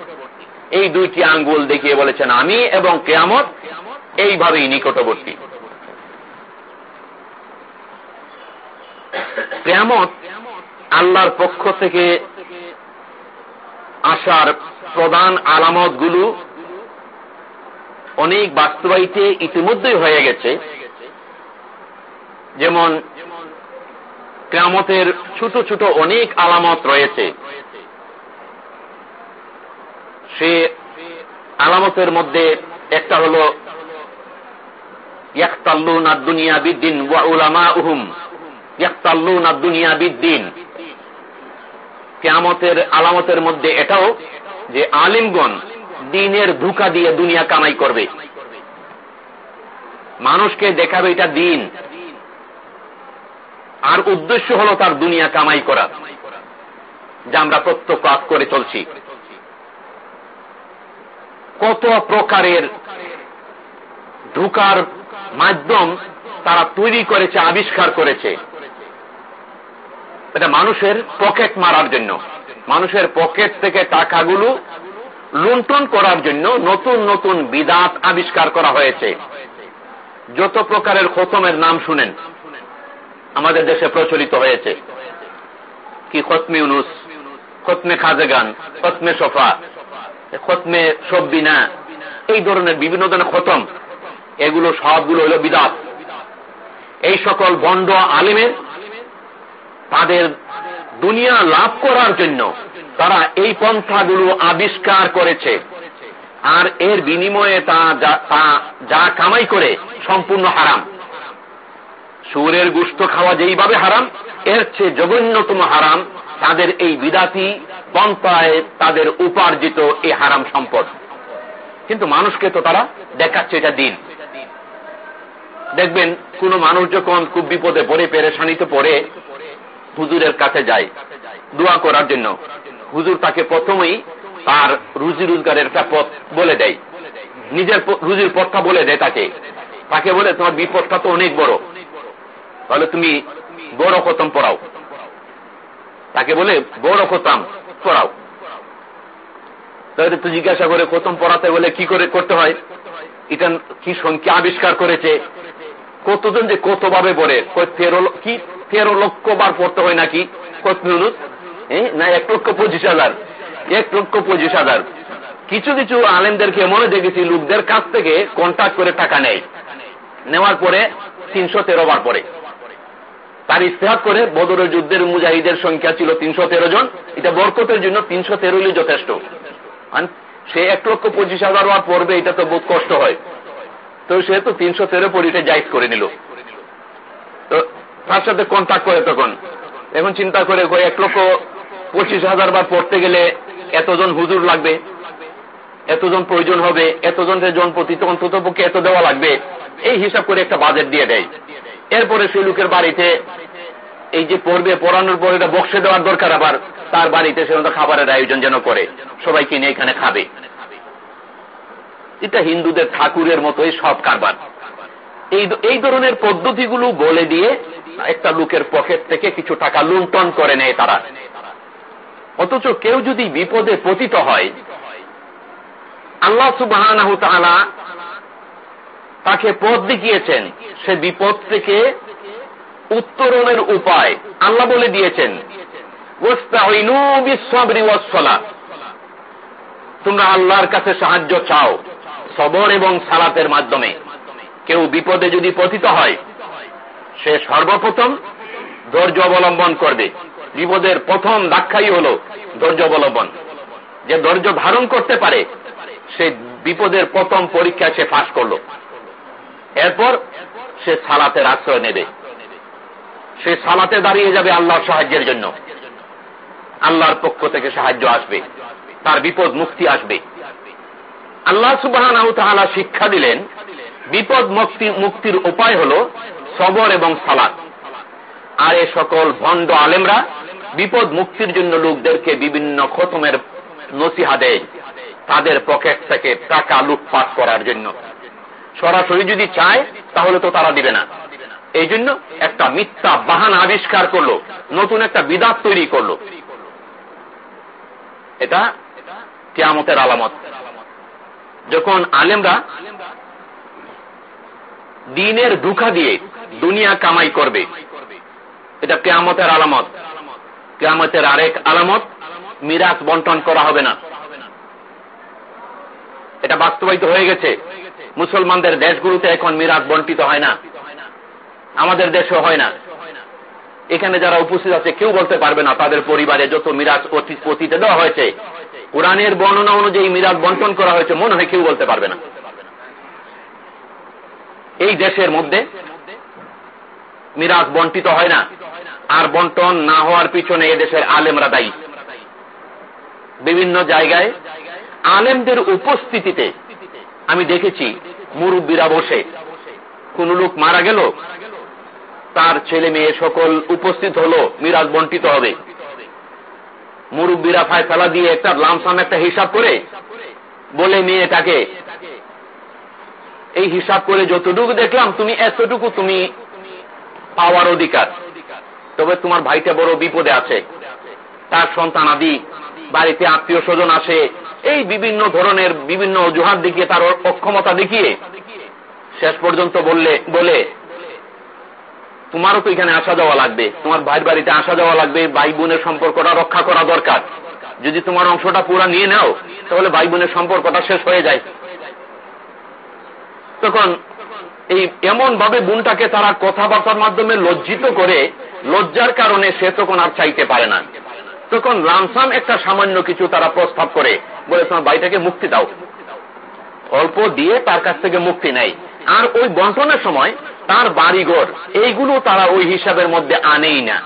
এই দুইটি আঙ্গুল দেখিয়ে বলেছেন আমি এবং কেয়ামত এইভাবেই নিকটবর্তী। কেয়ামত আল্লাহর পক্ষ থেকে আসার প্রধান আলামতগুলো অনেক বাস্তবায়িতে ইতিমধ্যেই হয়ে গেছে। যেমন কেয়ামতের ছোট ছোট অনেক আলামত রয়েছে। সে আলামতের মধ্যে একটা হল ইয়াক্তাল্লুন দুনিয়া বিদ্দিন ওয়া উলামা উহুম ইয়াক্তাল্লুন দুনিয়া বিদ্দিন কেয়ামতের আলামতের মধ্যে এটাও যে আলিমগণ দিনের ধোকা দিয়ে দুনিয়া কামাই করবে। মানুষকে দেখাবে এটা দিন। আর উদ্দেশ্য হলো তার দুনিয়া কামাই করা, যা আমরা প্রত্যক্ষ করে চলছি। কত প্রকারের ঢুকার মাধ্যম তারা তৈরি করেছে, আবিষ্কার করেছে। এটা মানুষের পকেট মারার জন্য। মানুষের পকেট থেকে টাকাগুলো লুণ্ঠন করার জন্য নতুন নতুন বিদাত আবিষ্কার করা হয়েছে। যত প্রকারের খতমের নাম শুনেন, আমাদের দেশে প্রচলিত হয়েছে। কি খতমে ইউনুস, খতমে খাজেগান, খতমে সফা খতমে সব্বিনা এই ধরনের বিভিন্ন ধরনের খতম। এগুলো সবগুলো হলো বিদাত। এই সকল বন্ড আলিমের তাদের দুনিয়া লাভ করার জন্য তারা এই পন্থাগুলো আবিষ্কার করেছে। আর এর বিনিময়ে তা যা কামাই করে সম্পূর্ণ হারাম। সুরের গুস্ত খাওয়া যেইভাবে হারাম, এর চেয়ে জঘন্যতম হারাম তাদের এই বিদাতি পন্থায় তাদের উপার্জিত এই হারাম সম্পদ। কিন্তু মানুষকে তো তারা দেখাচ্ছে এটা দিন। দেখবেন, কোন মানুষ যখন খুব বিপদে পড়ে, পেরেশানিতে পড়ে, হুজুরের কাছে যায়। দোয়া করার জন্য। হুজুর তাকে প্রথমেই তার রুজি রোজগারের একটা পথ বলে দেয়। নিজের রুজির পথটা বলে দেয় তাকে। তাকে বলে, তোমার বিপদটা তো অনেক বড়। তাহলে তুমি বড় খতম পড়াও। তাকে বলে, বড় খতম, পড়াও। তাহলে তো জিজ্ঞাসা করে, খতম পড়াতে বলে কি করে করতে হয়? এটা কি সংখ্যা আবিষ্কার করেছে? কতজন যে কতভাবে পড়ে তেরো কি? তেরো লক্ষ বার পড়তে হয় নাকি? কত না, এক লক্ষ পঁচিশ হাজার। এক লক্ষ পঁচিশ হাজার। কিছু কিছু আলেমদেরকে মনে দেখেছি, লোকদের কাছ থেকে কন্ট্যাক্ট করে টাকা নেয়। নেওয়ার পরে তিনশো তেরো বার পরে তার ইস্তেহাত করে বদরের যুদ্ধের মুজাহিদের সংখ্যা ছিল তিনশো তেরো জন। এটা বরকতের জন্য তিনশো তেরোই যথেষ্ট। সে এক লক্ষ পঁচিশ হাজার বার পড়বে এটা তো বহুত কষ্ট হয়। তো সে তো তিনশো তেরো পরিটা জাইজ করে নিল। তো তার সাথে কন্ট্যাক্ট করে তখন। এখন চিন্তা করে এক লক্ষ পঁচিশ হাজার বার পড়তে গেলে এতজন হুজুর লাগবে? এতজন প্রয়োজন হবে? এতজন জন প্রতি অন্তত পক্ষে এত দেওয়া লাগবে? এই হিসাব করে একটা বাজেট দিয়ে দেয়। এরপরে সেই লোকের বাড়িতে এই যে পড়বে পড়ানোর পরে এটা বক্সে দেওয়ার দরকার আবার, তার বাড়িতে সে খাবারের আয়োজন যেন করে। সবাই কিনে এখানে খাবে। এটা হিন্দুদের ঠাকুরের মতোই সব কারবার। এই ধরনের পদ্ধতিগুলো বলে দিয়ে একটা লোকের পকেট থেকে কিছু টাকা লুণ্ঠন করে নেয় তারা। অথচ কেউ যদি বিপদে পতিত হয়, আল্লাহ সুবাহ তাকে পথ দেখিয়েছেন। সে বিপদ থেকে উত্তরণের উপায় আল্লাহ বলে দিয়েছেন। তোমরা আল্লাহর কাছে সাহায্য চাও, সবর এবং সালাতের মাধ্যমে। কেউ বিপদে যদি পতিত হয়, সে সর্বপ্রথম ধৈর্য অবলম্বন করবে। বিপদের প্রথম দাক্ষাই হল ধৈর্য অবলম্বন। যে ধৈর্য ধারণ করতে পারে, সে বিপদের প্রথম পরীক্ষা সে ফাঁস করল। এরপর সে সালাতের আশ্রয় নেবে। সে সালাতে দাঁড়িয়ে যাবে আল্লাহর সাহায্যের জন্য। আল্লাহর পক্ষ থেকে সাহায্য আসবে। তার বিপদ মুক্তি আসবে। আল্লাহ সুবাহ শিক্ষা দিলেন, বিপদ মুক্তি মুক্তির উপায় হল সবর এবং সালাত। আর এ সকল ভণ্ড আলেমরা বিপদ মুক্তির জন্য লোকদেরকে বিভিন্ন খতমের নসিহা দেয়, তাদের পকেট থেকে টাকা লুটপাট করার জন্য। সরাসরি যদি চায়, তাহলে তো তারা দিবে না। এই জন্য একটা মিথ্যা বাহান আবিষ্কার করল, নতুন একটা বিদাত তৈরি করল। এটা কেয়ামতের আলামত। যখন আলেমরা দিনের দুঃখা দিয়ে দুনিয়া কামাই করবে, এটা কেয়ামতের আলামত। কেয়ামতের আরেক আলামত মিরাজ বন্টন করা হবে না। এটা বাস্তবায়িত হয়ে গেছে। মুসলমানদের দেশগুলোতে এখন মিরাজ বন্টিত হয় না। আমাদের দেশে হয় না। এখানে যারা উপস্থিত আছে, কেউ বলতে পারবে না, তাদের পরিবারে যত মিরাজ অতীতে দেওয়া হয়েছে, কোরআনের বর্ণনা অনুযায়ী মিরাজ বন্টন করা হয়েছে, মনে হয় কেউ বলতে পারবে না। এই দেশের মধ্যে মিরাজ বন্টিত হয় না, আর বন্টন না হওয়ার পিছনে এদেশের আলেমরা দায়ী। বিভিন্ন জায়গায় আলেমদের উপস্থিতিতে আমি দেখেছি মুরব্বীরা বসে। কোন লোক মারা গেল, তার ছেলে মেয়ে সকল উপস্থিত হলো, মিরাজ বন্টিত হবে। মুরব্বীরা ফায়সালা দিয়ে একটা লামসাম একটা হিসাব করে বলে, মেয়েটাকে এই হিসাব করে যতটুকু দেখলাম, তুমি এতটুকু তুমি পাওয়ার অধিকার। তবে তোমার ভাইটা বড় বিপদে আছে। তার সন্তান আদি বাড়িতে আত্মীয় স্বজন আসে এই বিভিন্ন ধরনের বিভিন্ন অজুহাত দেখিয়ে, তার অক্ষমতা দেখিয়ে শেষ পর্যন্ত বললে, বলে, তোমারও তো এখানে আসা যাওয়া লাগবে। তোমার ভাইয়ের বাড়িতে আসা যাওয়া লাগবে। ভাই বোনের সম্পর্কটা রক্ষা করা দরকার। যদি তোমার অংশটা পুরা নিয়ে নাও, তাহলে ভাই বোনের সম্পর্কটা শেষ হয়ে যায়। তখন এই এমন ভাবে বোনটাকে তারা কথাবার্তার মাধ্যমে লজ্জিত করে, লজ্জার কারণে সে তখন আর চাইতে পারে না। তখন লামসাম একটা সামান্য কিছু তারা প্রস্তাব করে। বলে, তোমার ভাইটাকে মুক্তি দাও। অল্প দিয়ে তার কাছ থেকে মুক্তি নেয়। আর ওই বন্টনের সময় তার বাড়িঘর, এইগুলো তারা ওই হিসাবের মধ্যে আনেই না।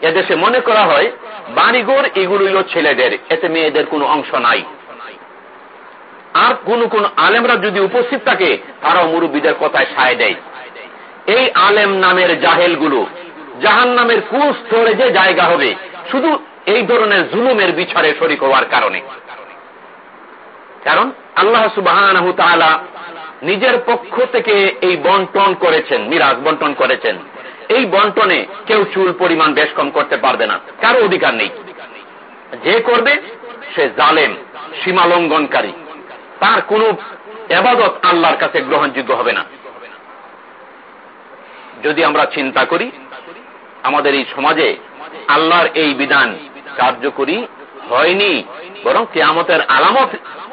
এদেশে মনে করা হয়, বাড়িঘর এগুলো হল ছেলেদের, এতে মেয়েদের কোনো অংশ নাই। আর কোন কোন আলেমরা যদি উপস্থিত থাকে, তারাও মুরব্বীদের কথায় সায় দেয়। এই আলেম নামের জাহেলগুলো জাহান নামের স্তরে যে জায়গা হবে, শুধু এই ধরনের জুলুমের বিচারে শরিক হওয়ার কারণে। কারণ আল্লাহ সুবাহ নিজের পক্ষ থেকে এই বন্টন করেছেন, মিরাজ বন্টন করেছেন। এই বন্টনে কেউ চুল পরিমাণ বেশ কম করতে পারবে না, কারও অধিকার নেই। যে করবে, সে জালেম, সীমালঙ্ঘনকারী। তার কোন এবাদত আল্লাহর কাছে গ্রহণযোগ্য হবে না। যদি আমরা চিন্তা করি, আমাদের এই সমাজে আল্লাহর এই বিধান কার্যকরী হয়নি। বরং কেয়ামতের আলামত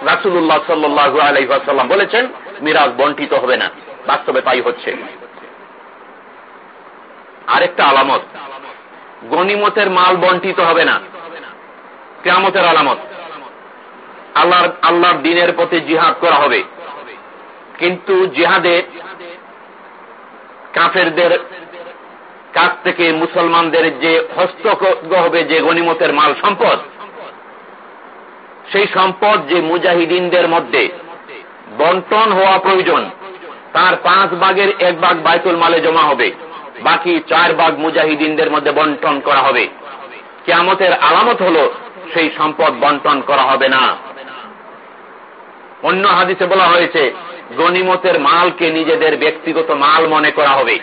রাসুল্লাহ সাল্লু আলাইসাল্লাম বলেছেন, মিরাজ বন্টিত হবে না। বাস্তবে তাই হচ্ছে। আরেকটা আলামত, গনিমতের মাল বন্টিত হবে না। কেয়ামতের আলামত, আল্লাহর আল্লাহর দিনের পথে জিহাদ করা হবে। কিন্তু জিহাদে কাফেরদের কাছ থেকে মুসলমানদের যে হস্তগত হবে যে গনিমতের মাল সম্পদ, সেই সম্পদ যে মুজাহিদিনদের মধ্যে বন্টন হওয়া প্রয়োজন, তার পাঁচ ভাগের এক ভাগ বাইতুল মালে জমা হবে, বাকি চার ভাগ মুজাহিদিনদের মধ্যে বন্টন করা হবে। কেমতের আলামত হল, সেই সম্পদ বন্টন করা হবে না। অন্য হাদিসে বলা হয়েছে গনিমতের মালকে নিজেদের ব্যক্তিগত মাল মনে করা হবে।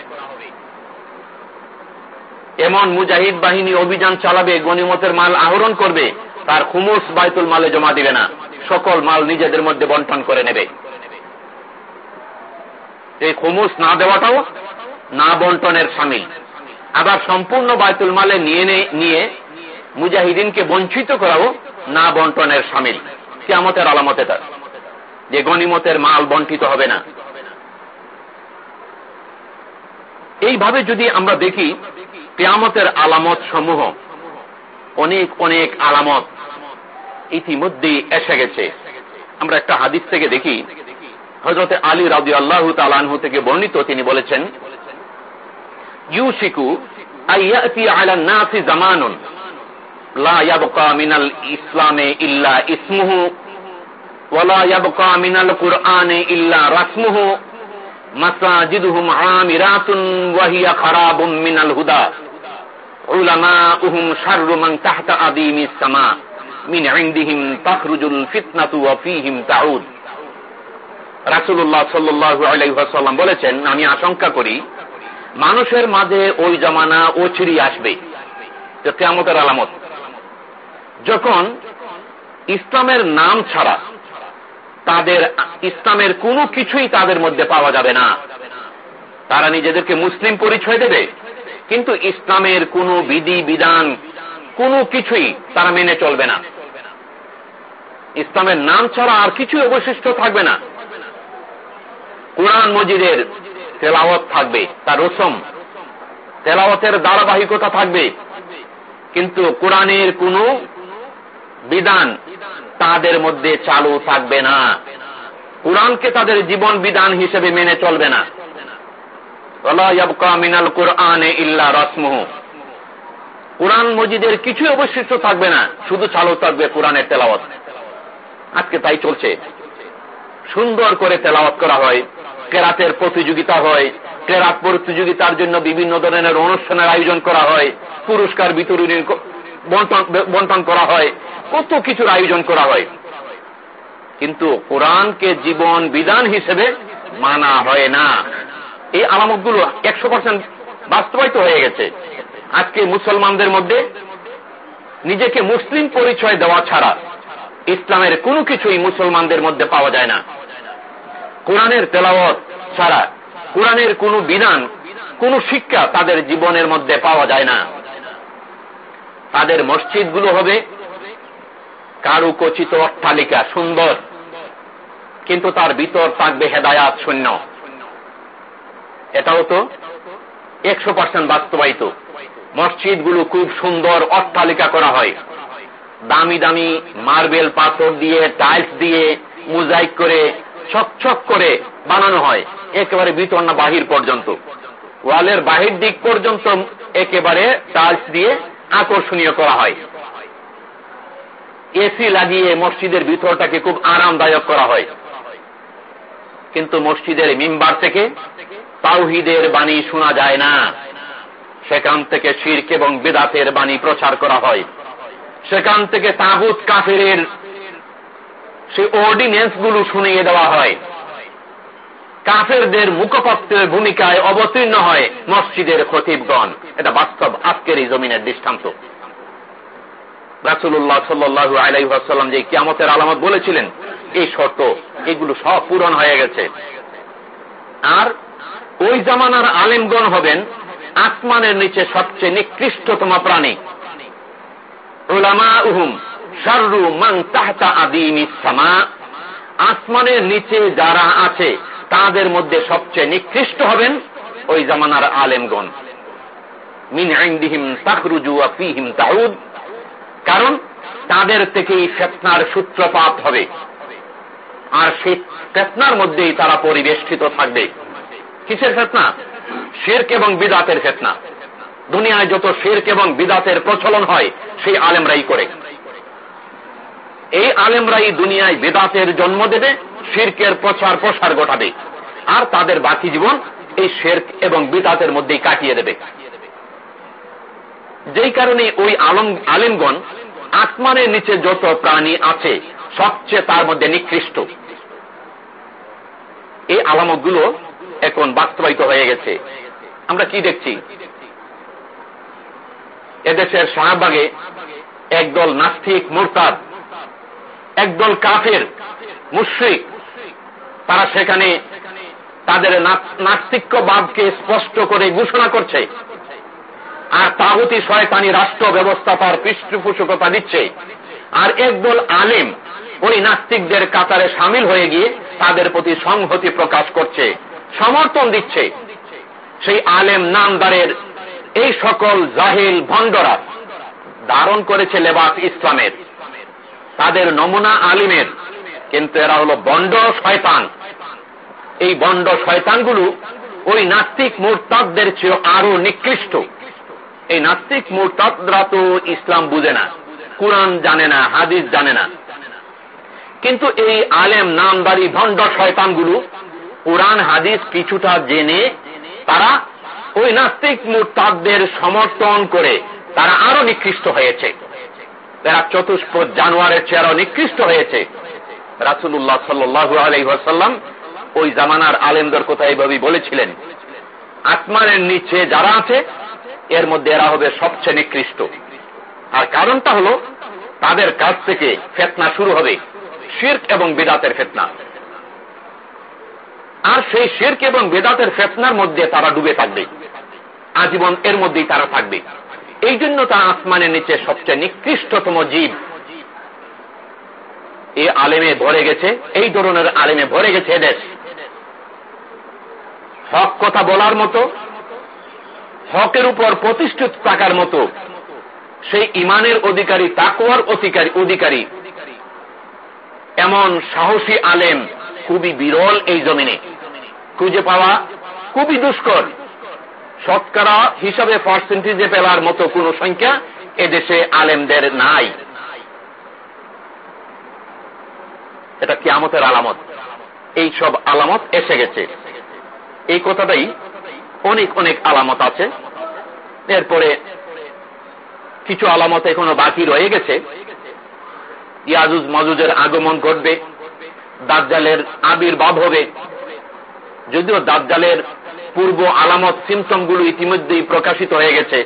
এমন মুজাহিদ বাহিনী অভিযান চালাবে গনিমতের মাল আহরণ করবে, তার খুমুস বাইতুল মালে জমা দিবে না। সকল মাল নিজেদের মধ্যে বন্টন করে নেবে। এই খুমুস না দেওয়াটাও না বন্টনের সামিল। আবার সম্পূর্ণ বাইতুল মালে নিয়ে নিয়ে মুজাহিদিনকে বঞ্চিত করাও না বন্টনের সামিল। কেমতের আলামতে তার। যে গণিমতের মাল বন্টিত হবে না। এইভাবে যদি আমরা দেখি কেয়ামতের আলামত সমূহ। অনেক অনেক আলামত ইতিমধ্যেই এসে গেছে। আমরা একটা হাদিস থেকে দেখি। হজরত আলী রাজু আল্লাহ তালানহু থেকে বর্ণিত তিনি বলেছেন, ইউশিকু আইয়াতি আলা নাসি মিনাল ইসলামে ইসমুহু হুদা। বলেছেন, আমি আশঙ্কা করি, মানুষের মাঝে ওই জমানা ও ওছিরি আসবে কেমতের আলামত। যখন ইসলামের নাম ছাড়া তাদের, ইসলামের কোনো কিছুই তাদের মধ্যে পাওয়া যাবে না। তারা নিজেদেরকে মুসলিম পরিচয় দেবে। কিন্তু ইসলামের কোনো বিধি, বিধান, কোনো কিছুই তারা মেনে চলবে না। ইসলামের নাম ছাড়া আর কিছুই অবশিষ্ট থাকবে না। কোরআন মজিদের তেলাওয়াত থাকবে, তার রসম। তেলাওয়াতের ধারাবাহিকতা থাকবে। কিন্তু কোরআনের কোন বিধান তাদের মধ্যে চালু থাকবে না। কোরআনকে তাদের জীবন বিধান হিসেবে মেনে চলবে না। কোরআনে মজিদের কিছুই অবশিষ্ট থাকবে না, শুধু চালু থাকবে কোরআনের তেলাওয়াত। আজকে তাই চলছে। সুন্দর করে তেলাওয়াত করা হয়, কেরাতের প্রতিযোগিতা হয়, কেরাত প্রতিযোগিতার জন্য বিভিন্ন ধরনের অনুষ্ঠানের আয়োজন করা হয়, পুরস্কার বিতরণী বন্টন করা হয়, কত কিছুর আয়োজন করা হয়। কিন্তু কোরআনকে জীবন বিধান হিসেবে মানা হয় না। এই আলামতগুলো একশো পার্সেন্ট বাস্তবায়িত হয়ে গেছে। আজকে মুসলমানদের মধ্যে নিজেকে মুসলিম পরিচয় দেওয়া ছাড়া ইসলামের কোনো কিছুই মুসলমানদের মধ্যে পাওয়া যায় না। কোরআনের তেলাওয়াত ছাড়া কোরআনের কোন বিধান, কোন শিক্ষা তাদের জীবনের মধ্যে পাওয়া যায় না। তাদের মসজিদগুলো হবে কারু কচিত অট্টালিকা সুন্দর কিন্তু তার ভিতর থাকবে হেদায়াত শূন্য এটাও তো একশো পার্সেন্ট বাস্তবায়িত। মসজিদগুলো খুব সুন্দর অট্টালিকা করা হয়। দামি দামি মার্বেল পাথর দিয়ে, টাইলস দিয়ে মুজাইক করে ছক করে বানানো হয়, একেবারে ভিতর বাহির পর্যন্ত। ওয়ালের বাহির দিক পর্যন্ত একেবারে টাইলস দিয়ে আকর্ষণীয় করা হয়। এসি লাগিয়ে মসজিদের ভিতরটাকে খুব আরামদায়ক করা হয়। কিন্তু মসজিদের মিম্বার থেকে তাওহিদের বাণী শোনা যায় না। সেখান থেকে শির্ক এবং বেদাতের বাণী প্রচার করা হয়। সেখান থেকে তাগুত কাফের সেই অর্ডিনেন্সগুলো শুনিয়ে দেওয়া হয়। কাফেরদের মুখপত্রের ভূমিকায় অবতীর্ণ হয় মসজিদের খতিবগণ। এটা বাস্তব আজকের এই জমিনের দৃষ্টান্ত। রাসুল্লাহ সাল্লু আলাইসাল্লাম যে কিয়ামতের আলামত বলেছিলেন, এই শর্ত, এগুলো সব পূরণ হয়ে গেছে। আর ওই জামানার আলেমগণ হবেন আসমানের নিচে সবচেয়ে নিকৃষ্টতম প্রাণী। ওলামা উহুম সারু মান তাহতা আদিম ইসামা আসমানের নিচে যারা আছে, তাদের মধ্যে সবচেয়ে নিকৃষ্ট হবেন ওই জামানার আলেমগণ। মিন আইন্দিহিম তাকরুজু আফিহিম তাউদ কারণ তাদের থেকেই ফেতনার সূত্রপাত হবে। আর সেই ফেতনার মধ্যেই তারা পরিবেষ্টিত থাকবে। কিসের ফেতনা? শেরক এবং বিদাতের ফেতনা। দুনিয়ায় যত শেরক এবং বিদাতের প্রচলন হয়, সেই আলেমরাই করে। এই আলেমরাই দুনিয়ায় বেদাতের জন্ম দেবে, শির্কের প্রচার প্রসার ঘটাবে। আর তাদের বাকি জীবন এই শেরক এবং বিদাতের মধ্যেই কাটিয়ে দেবে। যেই কারণে ওই আলম আলেমগণ আসমানের নিচে যত প্রাণী আছে, সবচেয়ে তার মধ্যে নিকৃষ্ট। এই আলামতগুলো এখন বাস্তবায়িত হয়ে গেছে। আমরা কি দেখছি? এদেশের শাহবাগে একদল নাস্তিক মোরতাদ, একদল কাফের, মুশ্রিক, তারা সেখানে তাদের নাস্তিক্যবাদকে স্পষ্ট করে ঘোষণা করছে। আর তাহুতি শয়তানি রাষ্ট্র ব্যবস্থা তার পৃষ্ঠপোষকতা দিচ্ছে। আর একদল আলেম, ওই নাস্তিকদের কাতারে সামিল হয়ে গিয়ে তাদের প্রতি সংহতি প্রকাশ করছে। সমর্থন দিচ্ছে। সেই আলেম নামদারের এই সকল জাহিল ভণ্ডরা ধারণ করেছে লেবাস ইসলামের। তাদের নমুনা আলিমের। কিন্তু এরা হলো বন্ড শয়তান। এই বন্ড শয়তানগুলো ওই নাস্তিক মোরতাদদের চেয়ে আরও নিকৃষ্ট। এই নাস্তিক মোরতাদরা তো ইসলাম বুঝে না, কোরআন জানে না, হাদিস জানে না। কিন্তু এই আলেম নামদারি ভণ্ড শয়তানগুলো কোরআন হাদিস কিছুটা জেনে তারা ওই নাস্তিক মোরতাদদের সমর্থন করে তারা আরও নিকৃষ্ট হয়েছে। তারা চতুষ্প জানুয়ারের চেয়ে আরও নিকৃষ্ট হয়েছে। রাসুল্লাহ সাল্লু আলহাসাল্লাম ওই জামানার আলেমদের কথা এইভাবেই বলেছিলেন, আসমানের নিচে যারা আছে, এর মধ্যে এরা হবে সবচেয়ে নিকৃষ্ট। আর কারণটা হলো, তাদের কাছ থেকে ফেতনা শুরু হবে, শির্ক এবং বিদাতের ফেতনা। আর সেই শির্ক এবং বেদাতের ফেতনার মধ্যে তারা ডুবে থাকবে। আজীবন এর মধ্যেই তারা থাকবে। এই জন্য তারা আসমানের নিচে সবচেয়ে নিকৃষ্টতম জীব। এ আলেমে ভরে গেছে, এই ধরনের আলেমে ভরে গেছে এদেশ হক কথা বলার মতো, হকের উপর প্রতিষ্ঠিত থাকার মতো, সেই ইমানের অধিকারী তাকুয়ার অধিকারী অধিকারী, এমন সাহসী আলেম খুবই বিরল এই জমিনে। খুঁজে পাওয়া খুবই দুষ্কর। শতকরা হিসাবে পার্সেন্টেজে পেলার মতো কোন সংখ্যা এদেশে আলেমদের নাই। এটা কিয়ামতের আলামত। এই সব আলামত এসে গেছে। এই কথাটাই অনেক অনেক আলামত আছে। এরপরে কিছু আলামত এখনও বাকি রয়ে গেছে। ইয়াজুজ মজুজের আগমন ঘটবে। দাজ্জালের আবির্ভাব হবে। যদিও দাজ্জালের পূর্ব আলামত সিমটমগুলো ইতিমধ্যেই প্রকাশিত হয়ে গেছে।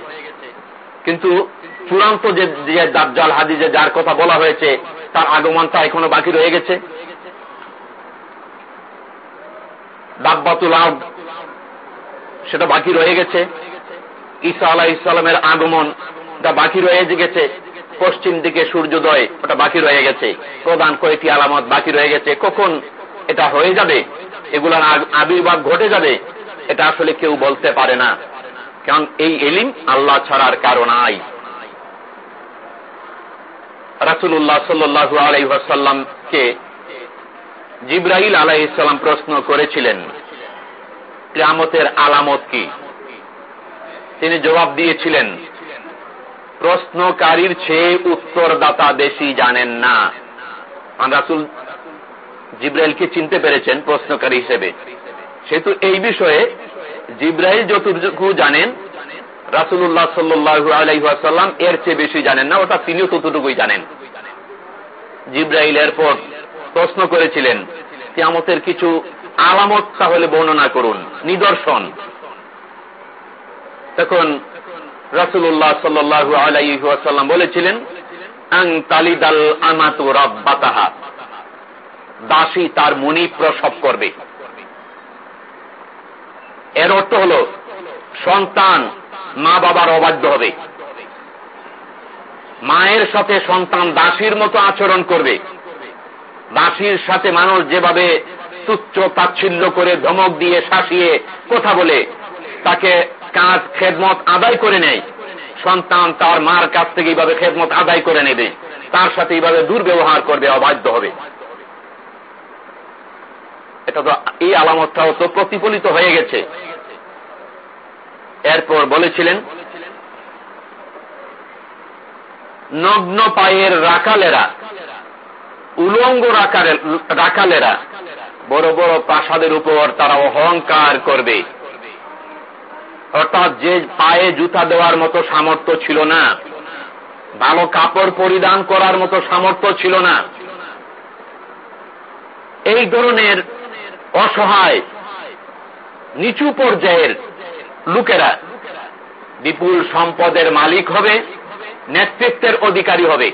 কিন্তু চূড়ান্ত যে দাজ্জাল হাদিজে যার কথা বলা হয়েছে, তার আগমনটা এখনও বাকি রয়ে গেছে। দাব্বাতুল আব সেটা বাকি রয়ে গেছে। ঈসা আলাহ ইসলামের আগমন তা বাকি রয়ে গেছে। পশ্চিম দিকে সূর্যোদয় ওটা বাকি রয়ে গেছে। প্রধান কয়েকটি আলামত বাকি রয়ে গেছে। কখন এটা হয়ে যাবে? এগুলোর আবির্ভাব ঘটে যাবে, এটা আসলে কেউ বলতে পারে না। কারণ এই এলিম আল্লাহ ছাড়ার কারণ নাই। রাসুল্লাহ সাল্লু আলাইসাল্লামকে জিব্রাহিল আলাইসাল্লাম প্রশ্ন করেছিলেন ক্রামতের আলামত কি? তিনি জবাব দিয়েছিলেন, প্রশ্নকারীর চেয়ে উত্তরদাতা বেশি জানেন না। রাসুল জিব্রাইলকে চিনতে পেরেছেন প্রশ্নকারী হিসেবে। সেহেতু এই বিষয়ে জিব্রাইল যতটুকু জানেন রাসুল্লাহ সাল্লু আলাইসাল্লাম এর চেয়ে বেশি জানেন না ওটা তিনিও ততটুকুই জানেন। জিব্রাইল এরপর প্রশ্ন করেছিলেন, কিয়ামতের কিছু আলামত তাহলে বর্ণনা করুন, নিদর্শন। তখন রাসুল্লাহ সাল্লু আলাইসাল্লাম বলেছিলেন, আং তালিদাল আমাতু রব্বাতাহা। দাসী তার মুনি প্রসব করবে। এর অর্থ হল, সন্তান মা বাবার অবাধ্য হবে। মায়ের সাথে সন্তান দাসীর মতো আচরণ করবে। দাসীর সাথে মানুষ যেভাবে তুচ্ছ তাচ্ছিল্য করে ধমক দিয়ে শাসিয়ে কথা বলে, তাকে কাজ খেদমত আদায় করে নেয়। সন্তান তার মার কাছ থেকে এইভাবে খেদমত আদায় করে নেবে। তার সাথে এইভাবে দুর্ব্যবহার করবে, অবাধ্য হবে। এটা তো এই আলামতটাও তো প্রতিফলিত হয়ে গেছে। এরপর বলেছিলেন, নগ্ন পায়ের রাকালেরা, উলঙ্গ রাকালেরা বড় বড় প্রাসাদের উপর তারা অহংকার করবে। অর্থাৎ যে পায়ে জুতা দেওয়ার মতো সামর্থ্য ছিল না, ভালো কাপড় পরিধান করার মতো সামর্থ্য ছিল না। এই ধরনের অসহায়, নিচু পর্যায়ের লোকেরা বিপুল সম্পদের মালিক হবে, নেতৃত্বের অধিকারী হবে।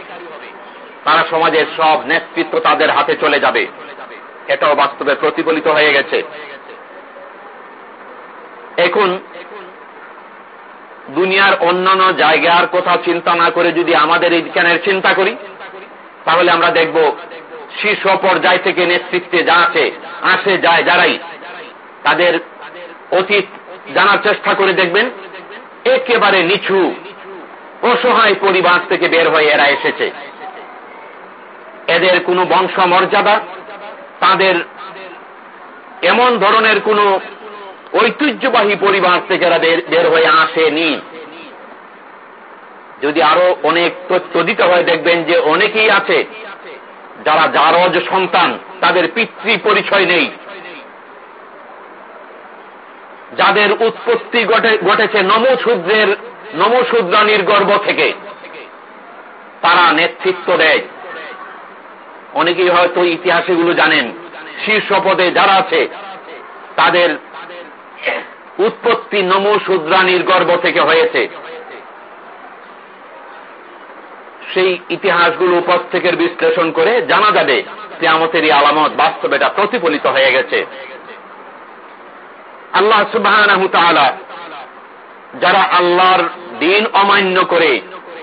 তারা সমাজের সব নেতৃত্ব তাদের হাতে চলে যাবে। এটাও বাস্তবে প্রতিফলিত হয়ে গেছে। এখন দুনিয়ার অন্যান্য জায়গার কথা চিন্তা না করে যদি আমাদের এই চিন্তা করি, তাহলে আমরা দেখব শীর্ষ পর্যায় থেকে নেতৃত্বে যা আছে, আসে, যায় যারাই, তাদের অতীত জানার চেষ্টা করে দেখবেন, একেবারে নিচু, অসহায় পরিবার থেকে বের হয়ে এরা এসেছে। এদের কোনো বংশ মর্যাদা তাদের এমন ধরনের কোন ঐতিহ্যবাহী পরিবার থেকে এরা বের হয়ে আসেনি। যদি আরও অনেক তথ্য দিতে হয়, দেখবেন যে অনেকেই আছে যারা জারজ সন্তান, তাদের পিতৃ পরিচয় নেই। যাদের উৎপত্তি ঘটেছে নমশূদ্রের নমশূদ্রানির গর্ব থেকে, তারা নেতৃত্ব দেয়। অনেকেই হয়তো ইতিহাসে গুলো জানেন শীর্ষ পদে যারা আছে, তাদের উৎপত্তি নমু শুদ্রানির গর্ব থেকে হয়েছে। সেই ইতিহাসগুলো উপস্থিকের বিশ্লেষণ করে জানা যাবে কেয়ামতের এই আলামত বাস্তবে এটা প্রতিফলিত হয়ে গেছে। আল্লাহ সুবাহ যারা আল্লাহর দিন অমান্য করে,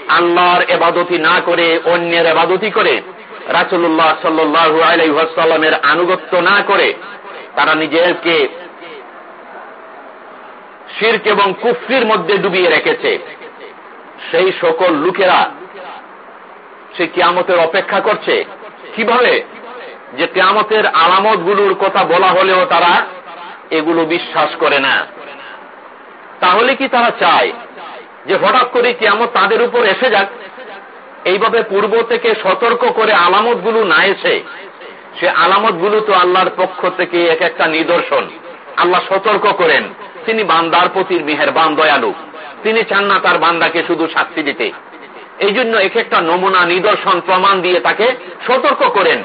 আল্লাহর এবাদতি না করে, অন্যের এবাদতি করে রাসুল্লাহ সাল্লু আলাইসাল্লামের আনুগত্য না করে, তারা নিজেকে শির্ক এবং কুফরির মধ্যে ডুবিয়ে রেখেছে। সেই সকল লোকেরা সে কিয়ামতের অপেক্ষা করছে। কীভাবে যে কেয়ামতের আলামতগুলোর কথা বলা হলেও তারা এগুলো বিশ্বাস করে না। তাহলে কি তারা চায়? যে হঠাৎ করে কেয়ামত তাদের উপর এসে যাক। এইভাবে পূর্ব থেকে সতর্ক করে আলামতগুলো না এসে সে আলামতগুলো তো আল্লাহর পক্ষ থেকে এক একটা নিদর্শন। আল্লাহ সতর্ক করেন, তিনি বান্দার প্রতি মেহেরবান, দয়ালু। তিনি চান না তার বান্দাকে শুধু শাস্তি দিতে। এই জন্য এক একটা নমুনা নিদর্শন প্রমাণ দিয়ে তাকে সতর্ক করেন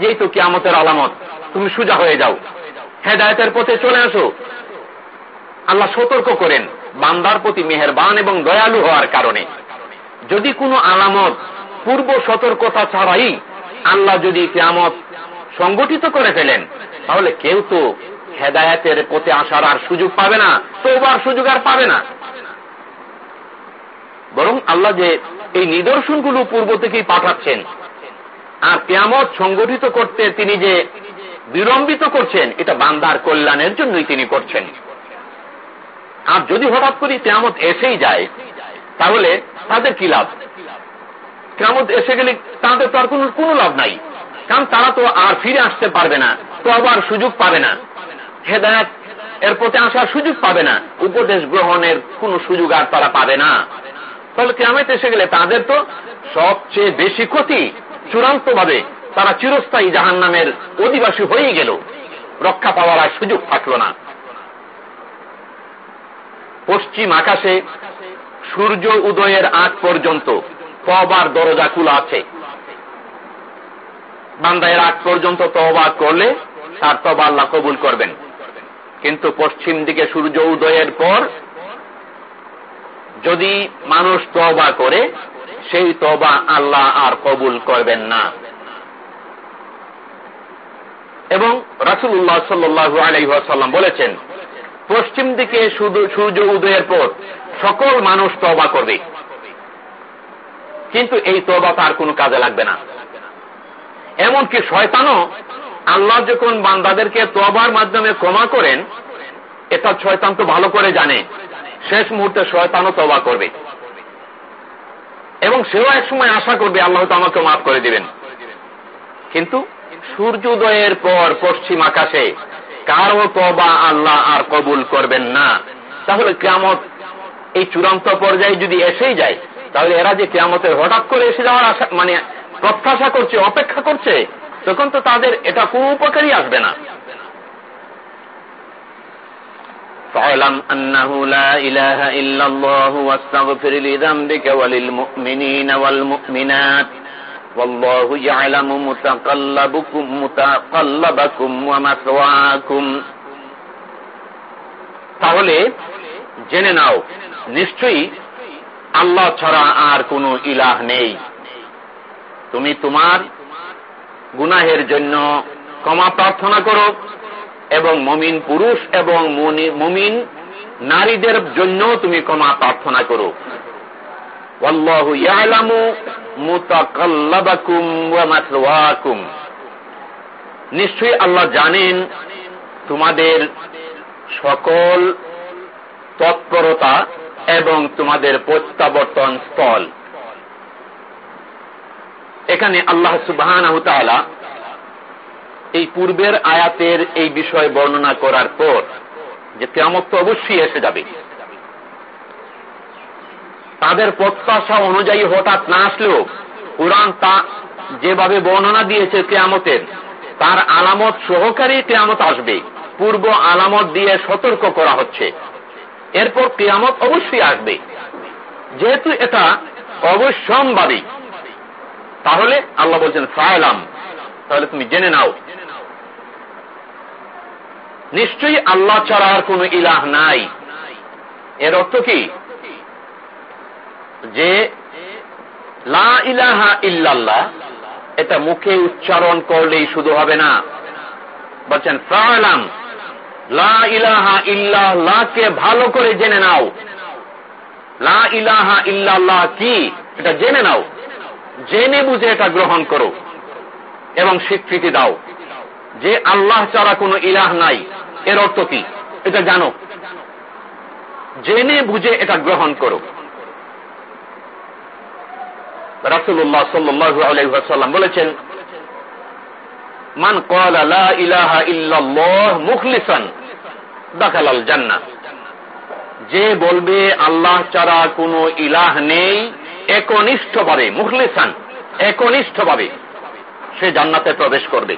যেই তো কিয়ামতের আলামত। তুমি সুজা হয়ে যাও। হেদায়তের পথে চলে আসো। আল্লাহ সতর্ক করেন বান্দার প্রতি মেহরবান এবং দয়ালু হওয়ার কারণে। যদি কোনো আলামত পূর্ব সতর্কতা ছাড়াই আল্লাহ যদি কেয়ামত সংগঠিত করে ফেলেন, তাহলে কেউ তো হেদায়তের পথে আসার আর সুযোগ পাবে না তোবার সুযোগ আর পাবে না। বরং আল্লাহ যে এই নিদর্শনগুলো পূর্ব থেকেই পাঠাচ্ছেন, আর কেয়ামত সংগঠিত করতে তিনি যে বিলম্বিত করছেন, এটা বান্দার কল্যাণের জন্যই তিনি করছেন। আর যদি হঠাৎ করে কেয়ামত এসেই যায়, তাহলে তাদের কি লাভ? কেয়ামত এসে গেলে তাদের তো আর কোন লাভ নাই। কারণ তারা তো আর ফিরে আসতে পারবে না, তো আবার সুযোগ পাবে না। হেদায়ত এর প্রতি আসার সুযোগ পাবে না, উপদেশ গ্রহণের কোন সুযোগ আর তারা পাবে না। তাহলে কেয়ামত এসে গেলে তাদের তো সবচেয়ে বেশি ক্ষতি চূড়ান্ত ভাবে তারা চিরস্থায়ী জাহান নামের অধিবাসী হয়ে গেল। রক্ষা পাওয়ার আর সুযোগ থাকল না। পশ্চিম আকাশে সূর্য উদয়ের আগ পর্যন্ত তবার দরজা খোলা আছে। বান্দায়ের আগ পর্যন্ত তবা করলে তার তবা আল্লাহ কবুল করবেন। কিন্তু পশ্চিম দিকে সূর্য উদয়ের পর যদি মানুষ তবা করে, সেই তবা আল্লাহ আর কবুল করবেন না। এবং রাসুল্লাহ সাল্লু আলহাসাল্লাম বলেছেন, পশ্চিম দিকে সূর্য উদয়ের পর সকল মানুষ তবা করবে। কিন্তু এই তবা তার কোনো কাজে লাগবে না। এমনকি শয়তানও আল্লাহ যখন বান্দাদেরকে তবার মাধ্যমে ক্ষমা করেন, এটা শয়তান তো ভালো করে জানে। শেষ মুহূর্তে শয়তানও তবা করবে। এবং সেও এক সময় আশা করবে, আল্লাহ তো আমাকে মাফ করে দিবেন। কিন্তু সূর্যোদয়ের পর পশ্চিম আকাশে কারও তবা আল্লাহ আর কবুল করবেন না। তাহলে কেয়ামত এই চূড়ান্ত পর্যায়ে যদি এসেই যায়, তাহলে এরা যে কেয়ামতের হঠাৎ করে এসে যাওয়ার আশা মানে প্রত্যাশা করছে, অপেক্ষা করছে, তখন তো তাদের এটা কোন উপকারই আসবে না। فاعلم أنه لا إله إلا الله واستغفر لذنبك وللمؤمنين والمؤمنات والله يعلم متقلبكم متقلبكم ومثواكم তাহলে জেনে নাও নিশ্চয়ই আল্লাহ ছাড়া আর কোনো ইলাহ নেই তুমি তোমার গুনাহের জন্য ক্ষমা প্রার্থনা করো এবং মমিন পুরুষ এবং মমিন নারীদের জন্য তুমি ক্ষমা প্রার্থনা করো। নিশ্চয়ই আল্লাহ জানেন তোমাদের সকল তৎপরতা এবং তোমাদের প্রত্যাবর্তন স্থল। এখানে আল্লাহ সুবাহ এই পূর্বের আয়াতের এই বিষয় বর্ণনা করার পর যে কেমত তো অবশ্যই এসে যাবে। তাদের প্রত্যাশা অনুযায়ী হঠাৎ না আসলেও কোরআন তা যেভাবে বর্ণনা দিয়েছে কেয়ামতের, তার আলামত সহকারী কেয়ামত আসবে। পূর্ব আলামত দিয়ে সতর্ক করা হচ্ছে। এরপর কেয়ামত অবশ্যই আসবে। যেহেতু এটা অবশ্যম্ভাবী, তাহলে আল্লাহ বলছেন, ফায়লাম তাহলে তুমি জেনে নাও। নিশ্চয়ই আল্লাহ ছাড়া আর কোন ইলাহ নাই। এর অর্থ কি? যে লা ইলাহা ইল্লাল্লাহ, এটা মুখে উচ্চারণ করলেই শুধু হবে না। বলছেন ফালাম লা ইলাহা ইল্লাহকে ভালো করে জেনে নাও। লা ইলাহা ইল্লাল্লাহ কি? এটা জেনে নাও। জেনে বুঝে এটা গ্রহণ করো এবং স্বীকৃতি দাও। যে আল্লাহ ছাড়া কোনো ইলাহ নাই, এর অর্থ কি? এটা জানো। জেনে বুঝে এটা গ্রহণ করো। রাসুল্লাহ সাল্লাম বলেছেন, মান যে বলবে, আল্লাহ ছাড়া কোনো ইলাহ নেই একনিষ্ঠ ভাবে মুখলিসান একনিষ্ঠ ভাবে সে জান্নাতে প্রবেশ করবে।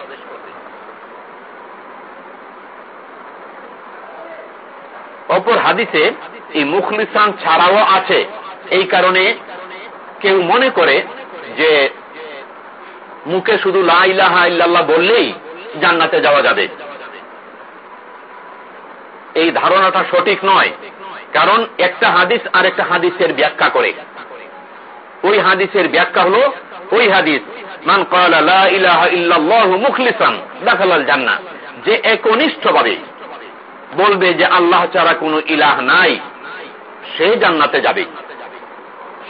অপর হাদিসে এই মুখলিসান ছাড়াও আছে। এই কারণে কেউ মনে করে যে মুখে শুধু লাহা ইল্লাল্লাহ বললেই জান্নাতে যাওয়া যাবে। এই ধারণাটা সঠিক নয়, কারণ একটা হাদিস আর একটা হাদিসের ব্যাখ্যা করে। ওই হাদিসের ব্যাখ্যা হলো, ওই হাদিস, মান মুখলিসান, দেখালাল জান্না যে একনিষ্ঠ ভাবে বলবে যে আল্লাহ ছাড়া কোনো ইলাহ নাই। সে জান্নাতে যাবে।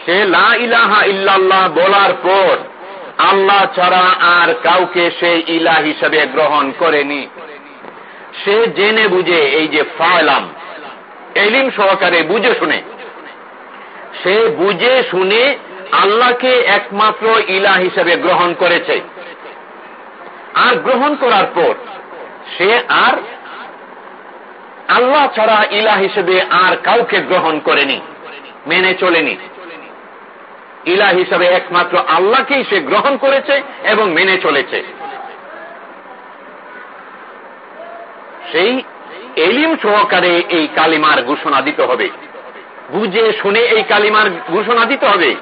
সে লা ইলাহা ইল্লাল্লাহ বলার পর আল্লাহ ছাড়া আর কাউকে সে ইলা হিসেবে গ্রহণ করেনি। সে জেনে বুঝে, এই যে ফায়লাম এলিম সহকারে বুঝে শুনে। সে বুঝে শুনে আল্লাহকে একমাত্র ইলা হিসেবে গ্রহণ করেছে। আর গ্রহণ করার পর সে আর আল্লাহ ছাড়া ইলা হিসেবে আর কাউকে গ্রহণ করেনি, মেনে চলেনি। ইলা হিসাবে একমাত্র আল্লাহকেই সে গ্রহণ করেছে এবং মেনে চলেছে। সেই এলিম সহকারে এই কালিমার ঘোষণা দিতে হবে। বুঝে শুনে এই কালিমার ঘোষণা দিতে হবে।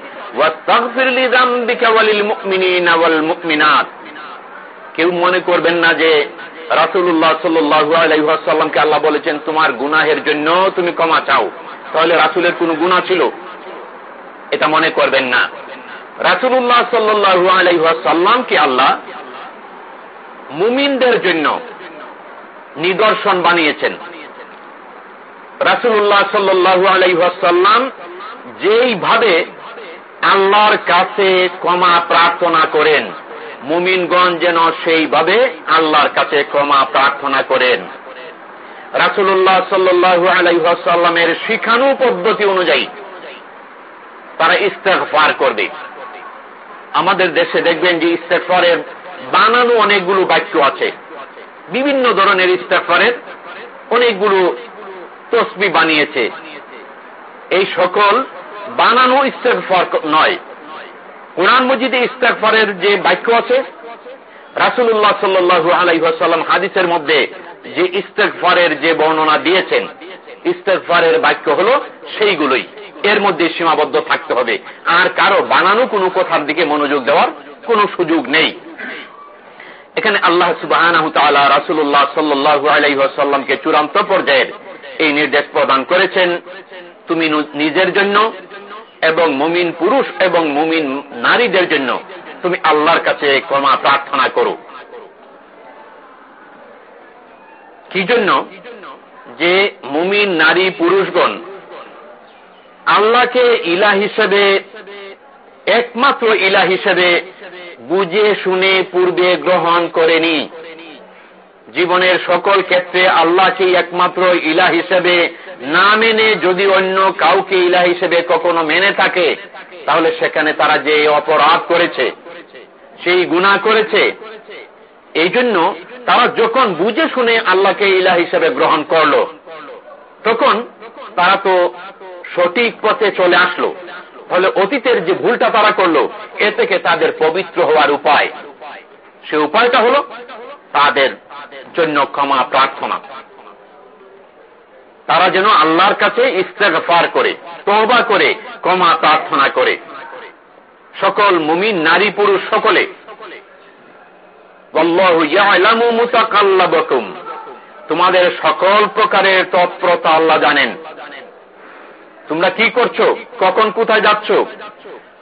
কেউ মনে করবেন না যে রাসুল্লাহ সাল্লাহামকে আল্লাহ বলেছেন, তোমার গুনাহের জন্য তুমি ক্ষমা চাও। তাহলে রাসুলের কোন গুণা ছিল? এটা মনে করবেন না। রাসুল্লাহ সাল্লু আলাইসাল্লামকে আল্লাহ মুমিনদের জন্য নিদর্শন বানিয়েছেন। রাসুল্লাহ সাল্লু আলাইসাল্লাম যেইভাবে আল্লাহর কাছে ক্ষমা প্রার্থনা করেন মুমিনগণ যেন সেইভাবে আল্লাহর কাছে ক্ষমা প্রার্থনা করেন। রাসুল্লাহ সাল্লু আলাইসাল্লামের শিখানু পদ্ধতি অনুযায়ী তারা ইস্তেফার করবে। আমাদের দেশে দেখবেন যে ইস্তেফারের বানানো অনেকগুলো বাক্য আছে। বিভিন্ন ধরনের ইস্তেফারের অনেকগুলো তসবি বানিয়েছে। এই সকল বানানো ইস্তেফার নয় কোরআন মজিদে ইস্তেফারের যে বাক্য আছে রাসুল্লাহ সাল্লু আলাইসাল্লাম হাদিসের মধ্যে যে ইস্তেফারের যে বর্ণনা দিয়েছেন ইস্তেফারের বাক্য হল সেইগুলোই। এর মধ্যে সীমাবদ্ধ থাকতে হবে। আর কারও বানানো কোনো কথার দিকে মনোযোগ দেওয়ার কোন সুযোগ নেই। এখানে আল্লাহ সুবাহ রাসুল্লাহ সাল্লু আলাইসাল্লামকে চূড়ান্ত পর্যায়ের এই নির্দেশ প্রদান করেছেন, তুমি নিজের জন্য এবং মুমিন পুরুষ এবং মুমিন নারীদের জন্য তুমি আল্লাহর কাছে ক্ষমা প্রার্থনা করো। কি জন্য? যে মুমিন নারী পুরুষগণ আল্লাহকে ইলা হিসেবে, একমাত্র ইলা হিসেবে বুঝে শুনে পূর্বে গ্রহণ করেনি। জীবনের সকল ক্ষেত্রে আল্লাহকে একমাত্র ইলা হিসেবে না মেনে যদি অন্য কাউকে ইলা হিসেবে কখনো মেনে থাকে, তাহলে সেখানে তারা যে অপরাধ করেছে, সেই গুণা করেছে। এই জন্য তারা যখন বুঝে শুনে আল্লাহকে ইলা হিসেবে গ্রহণ করল, তখন তারা তো সঠিক পথে চলে আসলো। তাহলে অতীতের যে ভুলটা তারা করল, এ থেকে তাদের পবিত্র হওয়ার উপায়। সে উপায়টা হলো তাদের জন্য ক্ষমা প্রার্থনা। তারা যেন আল্লাহর কাছে ইস্তেগফার করে তবা করে, ক্ষমা প্রার্থনা করে। সকল মুমিন, নারী, পুরুষ সকলে। তোমাদের সকল প্রকারের তৎপরতা আল্লাহ জানেন। তোমরা কি করছ? কখন কোথায় যাচ্ছ?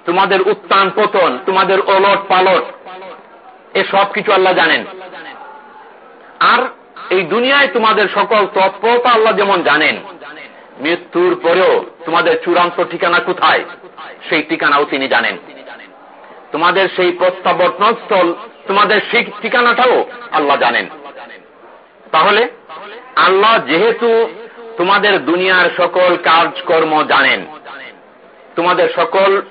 তোমাদের উত্তান পতন, তোমাদের ওলট পালট, এ সব কিছু আল্লাহ জানেন। আর এই দুনিয়ায় তোমাদের সকল তৎপরতা আল্লাহ যেমন জানেন, মৃত্যুর পরেও তোমাদের চূড়ান্ত ঠিকানা কোথায়, সেই ঠিকানাও তিনি জানেন। তোমাদের সেই প্রত্যাবর্তন স্থল তোমাদের সেই ঠিকানাটাও আল্লাহ জানেন। তাহলে আল্লাহ যেহেতু তোমাদের দুনিয়ার সকল কাজকর্ম জানেন, তোমাদের সকল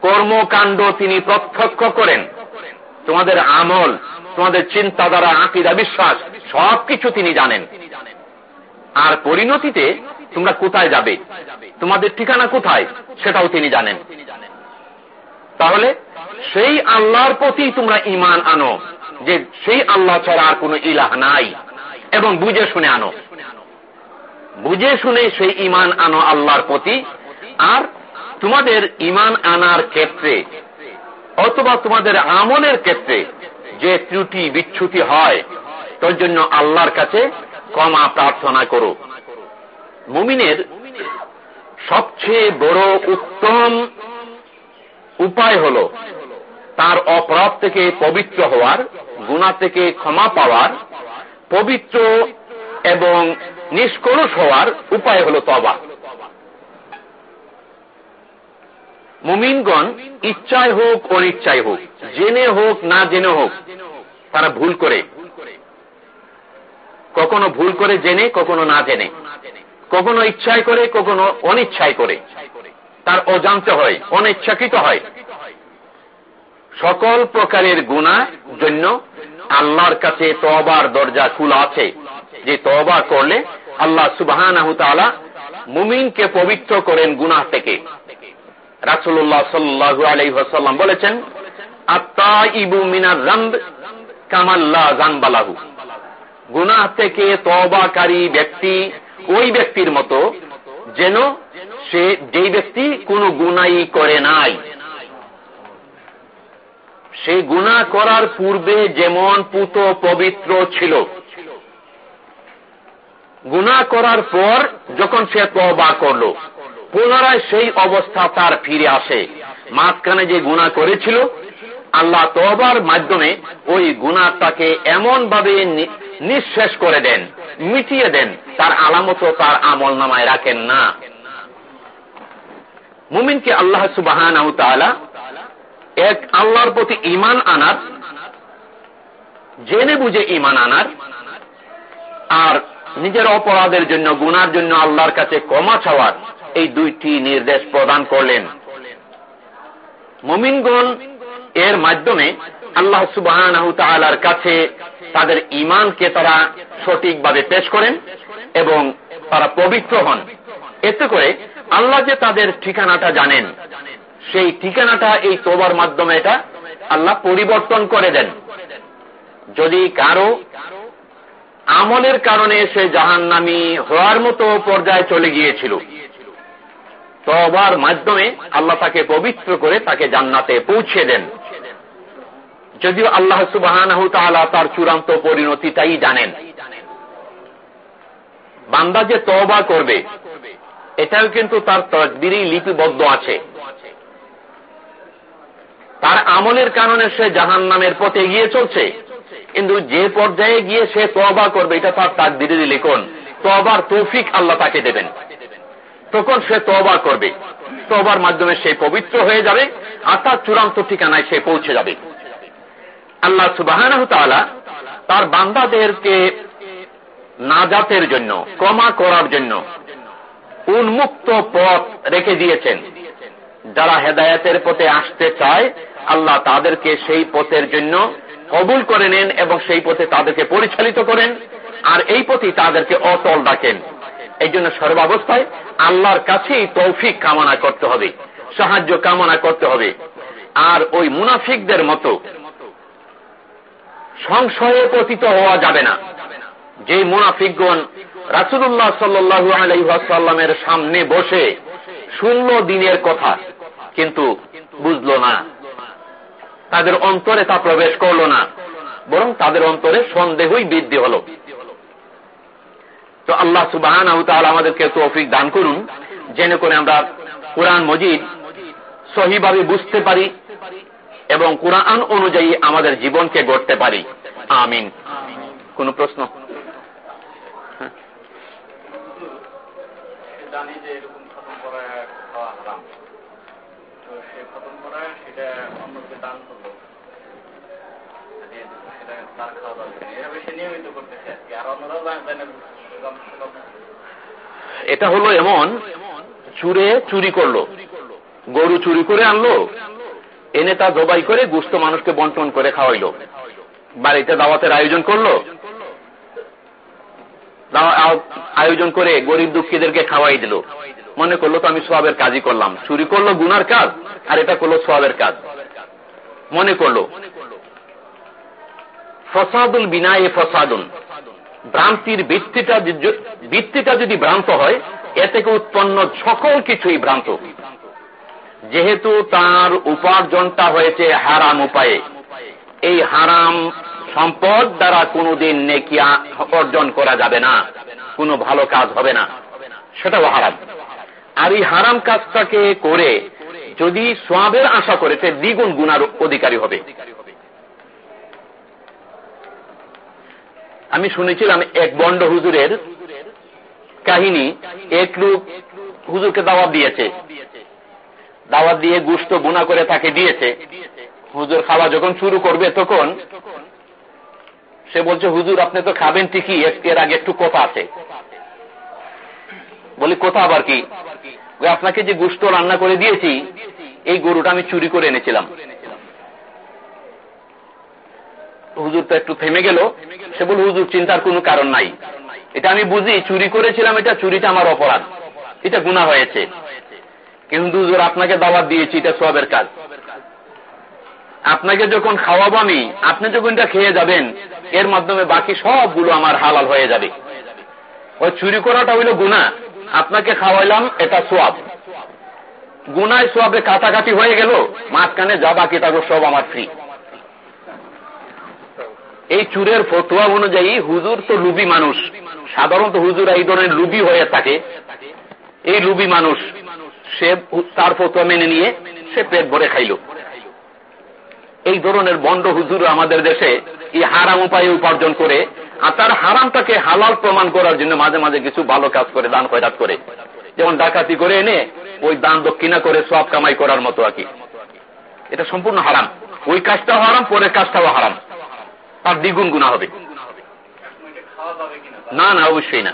কর্মকাণ্ড তিনি প্রত্যক্ষ করেন, তোমাদের আমল তোমাদের চিন্তাধারা, আঁকিদা, বিশ্বাস, সবকিছু তিনি জানেন। আর পরিণতিতে তোমরা কোথায় যাবে? তোমাদের ঠিকানা কোথায়? সেটাও তিনি জানেন। তাহলে সেই আল্লাহর প্রতি তোমরা ইমান আনো, যে সেই আল্লাহ ছাড়া আর কোন ইলাহ নাই, এবং বুঝে শুনে আনো। বুঝে শুনে সেই ইমান আনো আল্লাহর প্রতি, আর তোমাদের ইমান আনার ক্ষেত্রে, অথবা তোমাদের আমলের ক্ষেত্রে যে ত্রুটি বিচ্ছুতি হয়, তোর জন্য আল্লাহর কাছে ক্ষমা প্রার্থনা করো। মুমিনের সবচেয়ে বড় উত্তম উপায় হল তার অপরাধ থেকে পবিত্র হওয়ার গুণা থেকে ক্ষমা পাওয়ার, পবিত্র এবং নিষ্কলুষ হওয়ার উপায় হল তবা মুমিনগণ ইচ্ছায় হোক, অনিচ্ছায় হোক, জেনে হোক, না জেনে হোক, তারা ভুল করে। কখনো ভুল করে জেনে, কখনো না জেনে। কখনো ইচ্ছায় করে, কখনো অনিচ্ছায় করে। তার অজান্তে হয়, অনিচ্ছাকৃত হয়। সকল প্রকারের গুণা জন্য আল্লাহর কাছে তবার দরজা খোলা আছে। যে তবা করলে আল্লাহ সুবাহ মুমিনকে পবিত্র করেন গুনাহ থেকে। রাসুল্লাহ সাল্লাহ আলহাসাল্লাম বলেছেন আত্মা ইবু রাম্ব কামাল্লা জানবালাহু গুনাহ থেকে তবাকারী ব্যক্তি ওই ব্যক্তির মতো যেন সে ব্যক্তি কোনো গুনাই করে নাই। সে গুণা করার পূর্বে যেমন পুত পবিত্র ছিল গুণা করার পর যখন সে তবা করল পুনরায় সেই অবস্থা তার ফিরে আসে। মাঝখানে যে গুণা করেছিল, আল্লাহ তবার মাধ্যমে ওই গুণাটাকে এমন ভাবে নিঃশেষ করে দেন, মিটিয়ে দেন, তার আলামত তার আমল নামায় রাখেন না। মুমিনকে আল্লাহ সুবাহ এক আল্লাহর প্রতি ইমান আনার, জেনে বুঝে ইমান আনার, আর নিজের অপরাধের জন্য, গুনার জন্য আল্লাহর কাছে কমা ছাওয়ার এই দুইটি নির্দেশ প্রদান করলেন। মমিনগণ এর মাধ্যমে আল্লাহ সুবাহ কাছে তাদের ইমানকে তারা সঠিকভাবে পেশ করেন এবং তারা পবিত্র হন। এতে করে আল্লাহ যে তাদের ঠিকানাটা জানেন, সেই ঠিকানাটা এই তোবার মাধ্যমে এটা আল্লাহ পরিবর্তন করে দেন। যদি কারও আমলের কারণে সে জাহান নামি হওয়ার মতো পর্যায়ে চলে গিয়েছিল তবার মাধ্যমে আল্লাহ তাকে পবিত্র করে তাকে জান্নাতে পৌঁছে দেন। যদিও আল্লাহ সুবাহ তার চূড়ান্ত পরিণতিটাই জানেন। বান্দা যে তবা করবে, এটাও কিন্তু তার তকদিরই লিপিবদ্ধ আছে। তার আমলের কারণে সে জাহান নামের পথে গিয়ে চলছে। কিন্তু যে পর্যায়ে গিয়ে সে তবা করবে, এটা তার তার দিদি লিখন। তবার তৌফিক আল্লাহ তাকে দেবেন। তখন সে তবা করবে। তবার মাধ্যমে সে পবিত্র হয়ে যাবে আর তার চূড়ান্ত ঠিকানায় সে পৌঁছে যাবে। আল্লাহ সুবাহ তার বান্দাদেরকে নাজাতের জন্য কমা করার জন্য উন্মুক্ত পথ রেখে দিয়েছেন। যারা হেদায়তের পথে আসতে চায়, আল্লাহ তাদেরকে সেই পথের জন্য কবুল করে নেন এবং সেই পথে তাদেরকে পরিচালিত করেন। আর এই পথে তাদেরকে অটল রাখেন। এই জন্য সর্বাবস্থায় আল্লাহর কাছেই তৌফিক কামনা করতে হবে, সাহায্য কামনা করতে হবে। আর ওই মুনাফিকদের মতো সংশয়ে পতিত হওয়া যাবে না। যে মুনাফিকগণ রাসুল্লাহ সাল্লু আলাইসাল্লামের সামনে বসে শূন্য দিনের কথা, কিন্তু বুঝল না। তাদের অন্তরে তা প্রবেশ করল না, বরং তাদের অন্তরে সন্দেহই বৃদ্ধি হল। তো আল্লাহ সুবাহ আমাদেরকে তৌফিক দান করুন। জেনে করে আমরা কোরআন মজিদ সহিভাবে বুঝতে পারি এবং কোরআন অনুযায়ী আমাদের জীবনকে গড়তে পারি। আমিন। কোন প্রশ্ন? জানি যে এরকম খতম করা খাওয়া হারাম। তো খতম করা সেটা অন্যকে দান সে নিয়মিত করতেছে আর অন্যরাও জানে এটা হলো এমন, চুরে চুরি করল। গরু চুরি করে আনলো, এনে তা জবাই করে গুস্ত মানুষকে বন্টন করে খাওয়াইলো। বাড়িতে দাওয়াতের আয়োজন করল। আয়োজন করে গরিব দুঃখীদেরকে খাওয়াই দিল। মনে করল তো আমি সবের কাজই করলাম। চুরি করল গুনার কাজ, আর এটা করল সবের কাজ। মনে করল, ফসাদুল বিনায়ে ফসাদুল ভ্রান্তির ভিত্তিটা ভিত্তিটা যদি ভ্রান্ত হয়, এ থেকে উৎপন্ন সকল কিছুই ভ্রান্ত। যেহেতু তার উপার্জনটা হয়েছে হারাম উপায়ে। এই হারাম সম্পদ দ্বারা কোনোদিন নেকিয়া অর্জন করা যাবে না। কোনো ভালো কাজ হবে না। সেটাও হারাম। আর এই হারাম কাজটাকে করে যদি সোয়াবের আশা করে, সে দ্বিগুণ গুণার অধিকারী হবে। আমি শুনেছিলাম এক বন্ড হুজুরের কাহিনী, এক লোক হুজুরকে দাওয়াত দিয়েছে। দাওয়াত দিয়ে গুস্ত গুণা করে তাকে দিয়েছে। হুজুর খাওয়া যখন শুরু করবে তখন সে বলছে, হুজুর, আপনি তো খাবেন ঠিকই এর আগে একটু কথা আছে। বলি, কথা আবার কি? আপনাকে যে গুস্ত রান্না করে দিয়েছি, এই গরুটা আমি চুরি করে এনেছিলাম। হুজুর তো একটু থেমে গেল। সে বল হুজুর, চিন্তার কোনো কারণ নাই। এটা আমি বুঝি, চুরি করেছিলাম এটা, চুরিটা আমার অপরাধ। এটা গুণা হয়েছে। কিন্তু হুজুর, আপনাকে দাওয়াত দিয়েছি, এটা সবের কাজ। আপনাকে যখন খাওয়াবো আমি, আপনি যখন এটা খেয়ে যাবেন, এর মাধ্যমে বাকি সবগুলো আমার হালাল হয়ে যাবে। ওই চুরি করাটা হইল গুণা আপনাকে খাওয়াইলাম, এটা সোয়াব। গুনায় সোয়াবে কাটাকাটি হয়ে গেল, মাঝখানে যা বাকি থাকো সব আমার ফ্রি এই চুরের ফতুয়া অনুযায়ী হুজুর তো লুবি মানুষ। সাধারণত হুজুর এই ধরনের লুবি হয়ে থাকে। এই লুবি মানুষ, সে তার ফতুয়া মেনে নিয়ে সে পেট ভরে খাইল। এই ধরনের বন্ড হুজুর আমাদের দেশে এই হারাম উপায়ে উপার্জন করে আর তার হারামটাকে হালাল প্রমাণ করার জন্য মাঝে মাঝে কিছু ভালো কাজ করে, দান খয়রাত করে। যেমন ডাকাতি করে এনে ওই দান দক্ষিণা করে সব কামাই করার মতো আর কি। এটা সম্পূর্ণ হারাম। ওই কাজটাও হারাম, পরের কাজটাও হারাম। তার দ্বিগুণ গুণা হবে। না না, অবশ্যই না।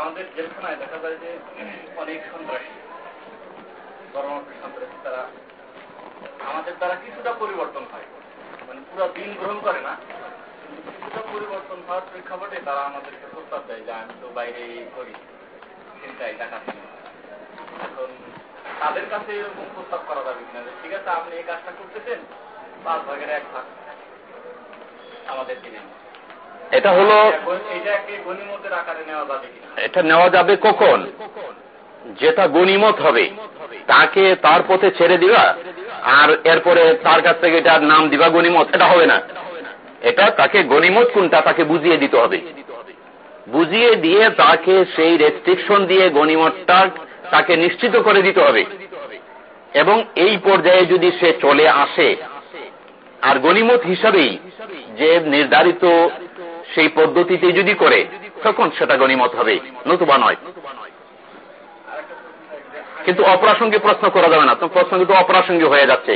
আমাদের দেখা যায় যে, অনেক সন্ত্রাসী সন্ত্রাসী তারা, আমাদের কিছুটা পরিবর্তন হয়। মানে পুরো দিন গ্রহণ করে না কিছুটা পরিবর্তন হওয়ার প্রেক্ষাপটে তারা আমাদেরকে প্রস্তাব দেয় যে, আমি তো বাইরে করি এখন তাদের কাছে এরকম প্রস্তাব করা যাবে কিনা? ঠিক আছে, আপনি এই কাজটা করতেছেন এটা হলো এটা নেওয়া যাবে কখন? যেটা গণিমত হবে তাকে তার পথে ছেড়ে দিবা আর এরপরে তার কাছ থেকে এটার নাম দিবা গণিমত। এটা হবে না। এটা তাকে গণিমত কোনটা তাকে বুঝিয়ে দিতে হবে। বুঝিয়ে দিয়ে তাকে সেই রেস্ট্রিকশন দিয়ে গণিমতটা তাকে নিশ্চিত করে দিতে হবে। এবং এই পর্যায়ে যদি সে চলে আসে আর গণিমত হিসাবেই যে নির্ধারিত সেই পদ্ধতিতে যদি করে, তখন সেটা গণিমত হবে, নতুবা নয়। কিন্তু অপ্রাসঙ্গিক প্রশ্ন করা যাবে না তো প্রশ্ন কিন্তু অপ্রাসঙ্গিক হয়ে যাচ্ছে।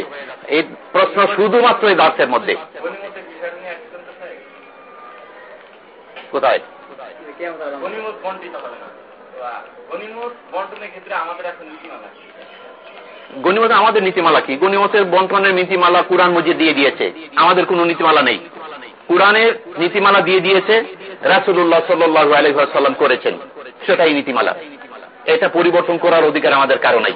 এই প্রশ্ন শুধুমাত্র এই দার্থের মধ্যে। কোথায়? গণিমত আমাদের নীতিমালা কি? গণিমতের বন্টনের নীতিমালা কোরআন মজিদ দিয়ে দিয়েছে। আমাদের কোন নীতিমালা নেই। কোরআনের নীতিমালা দিয়ে দিয়েছে রাসুল্লাহ সাল্লু আলহাম করেছেন। সেটাই নীতিমালা। এটা পরিবর্তন করার অধিকার আমাদের কারও নাই।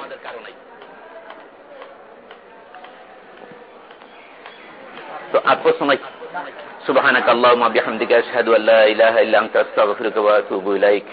তো আর প্রশ্ন নাই? সুবাহ আল্লাহ বিহামদিকা আশহাদু আল্লাহ ইলাহা ইল্লা আনতা ওয়া আতুবু ইলাইক।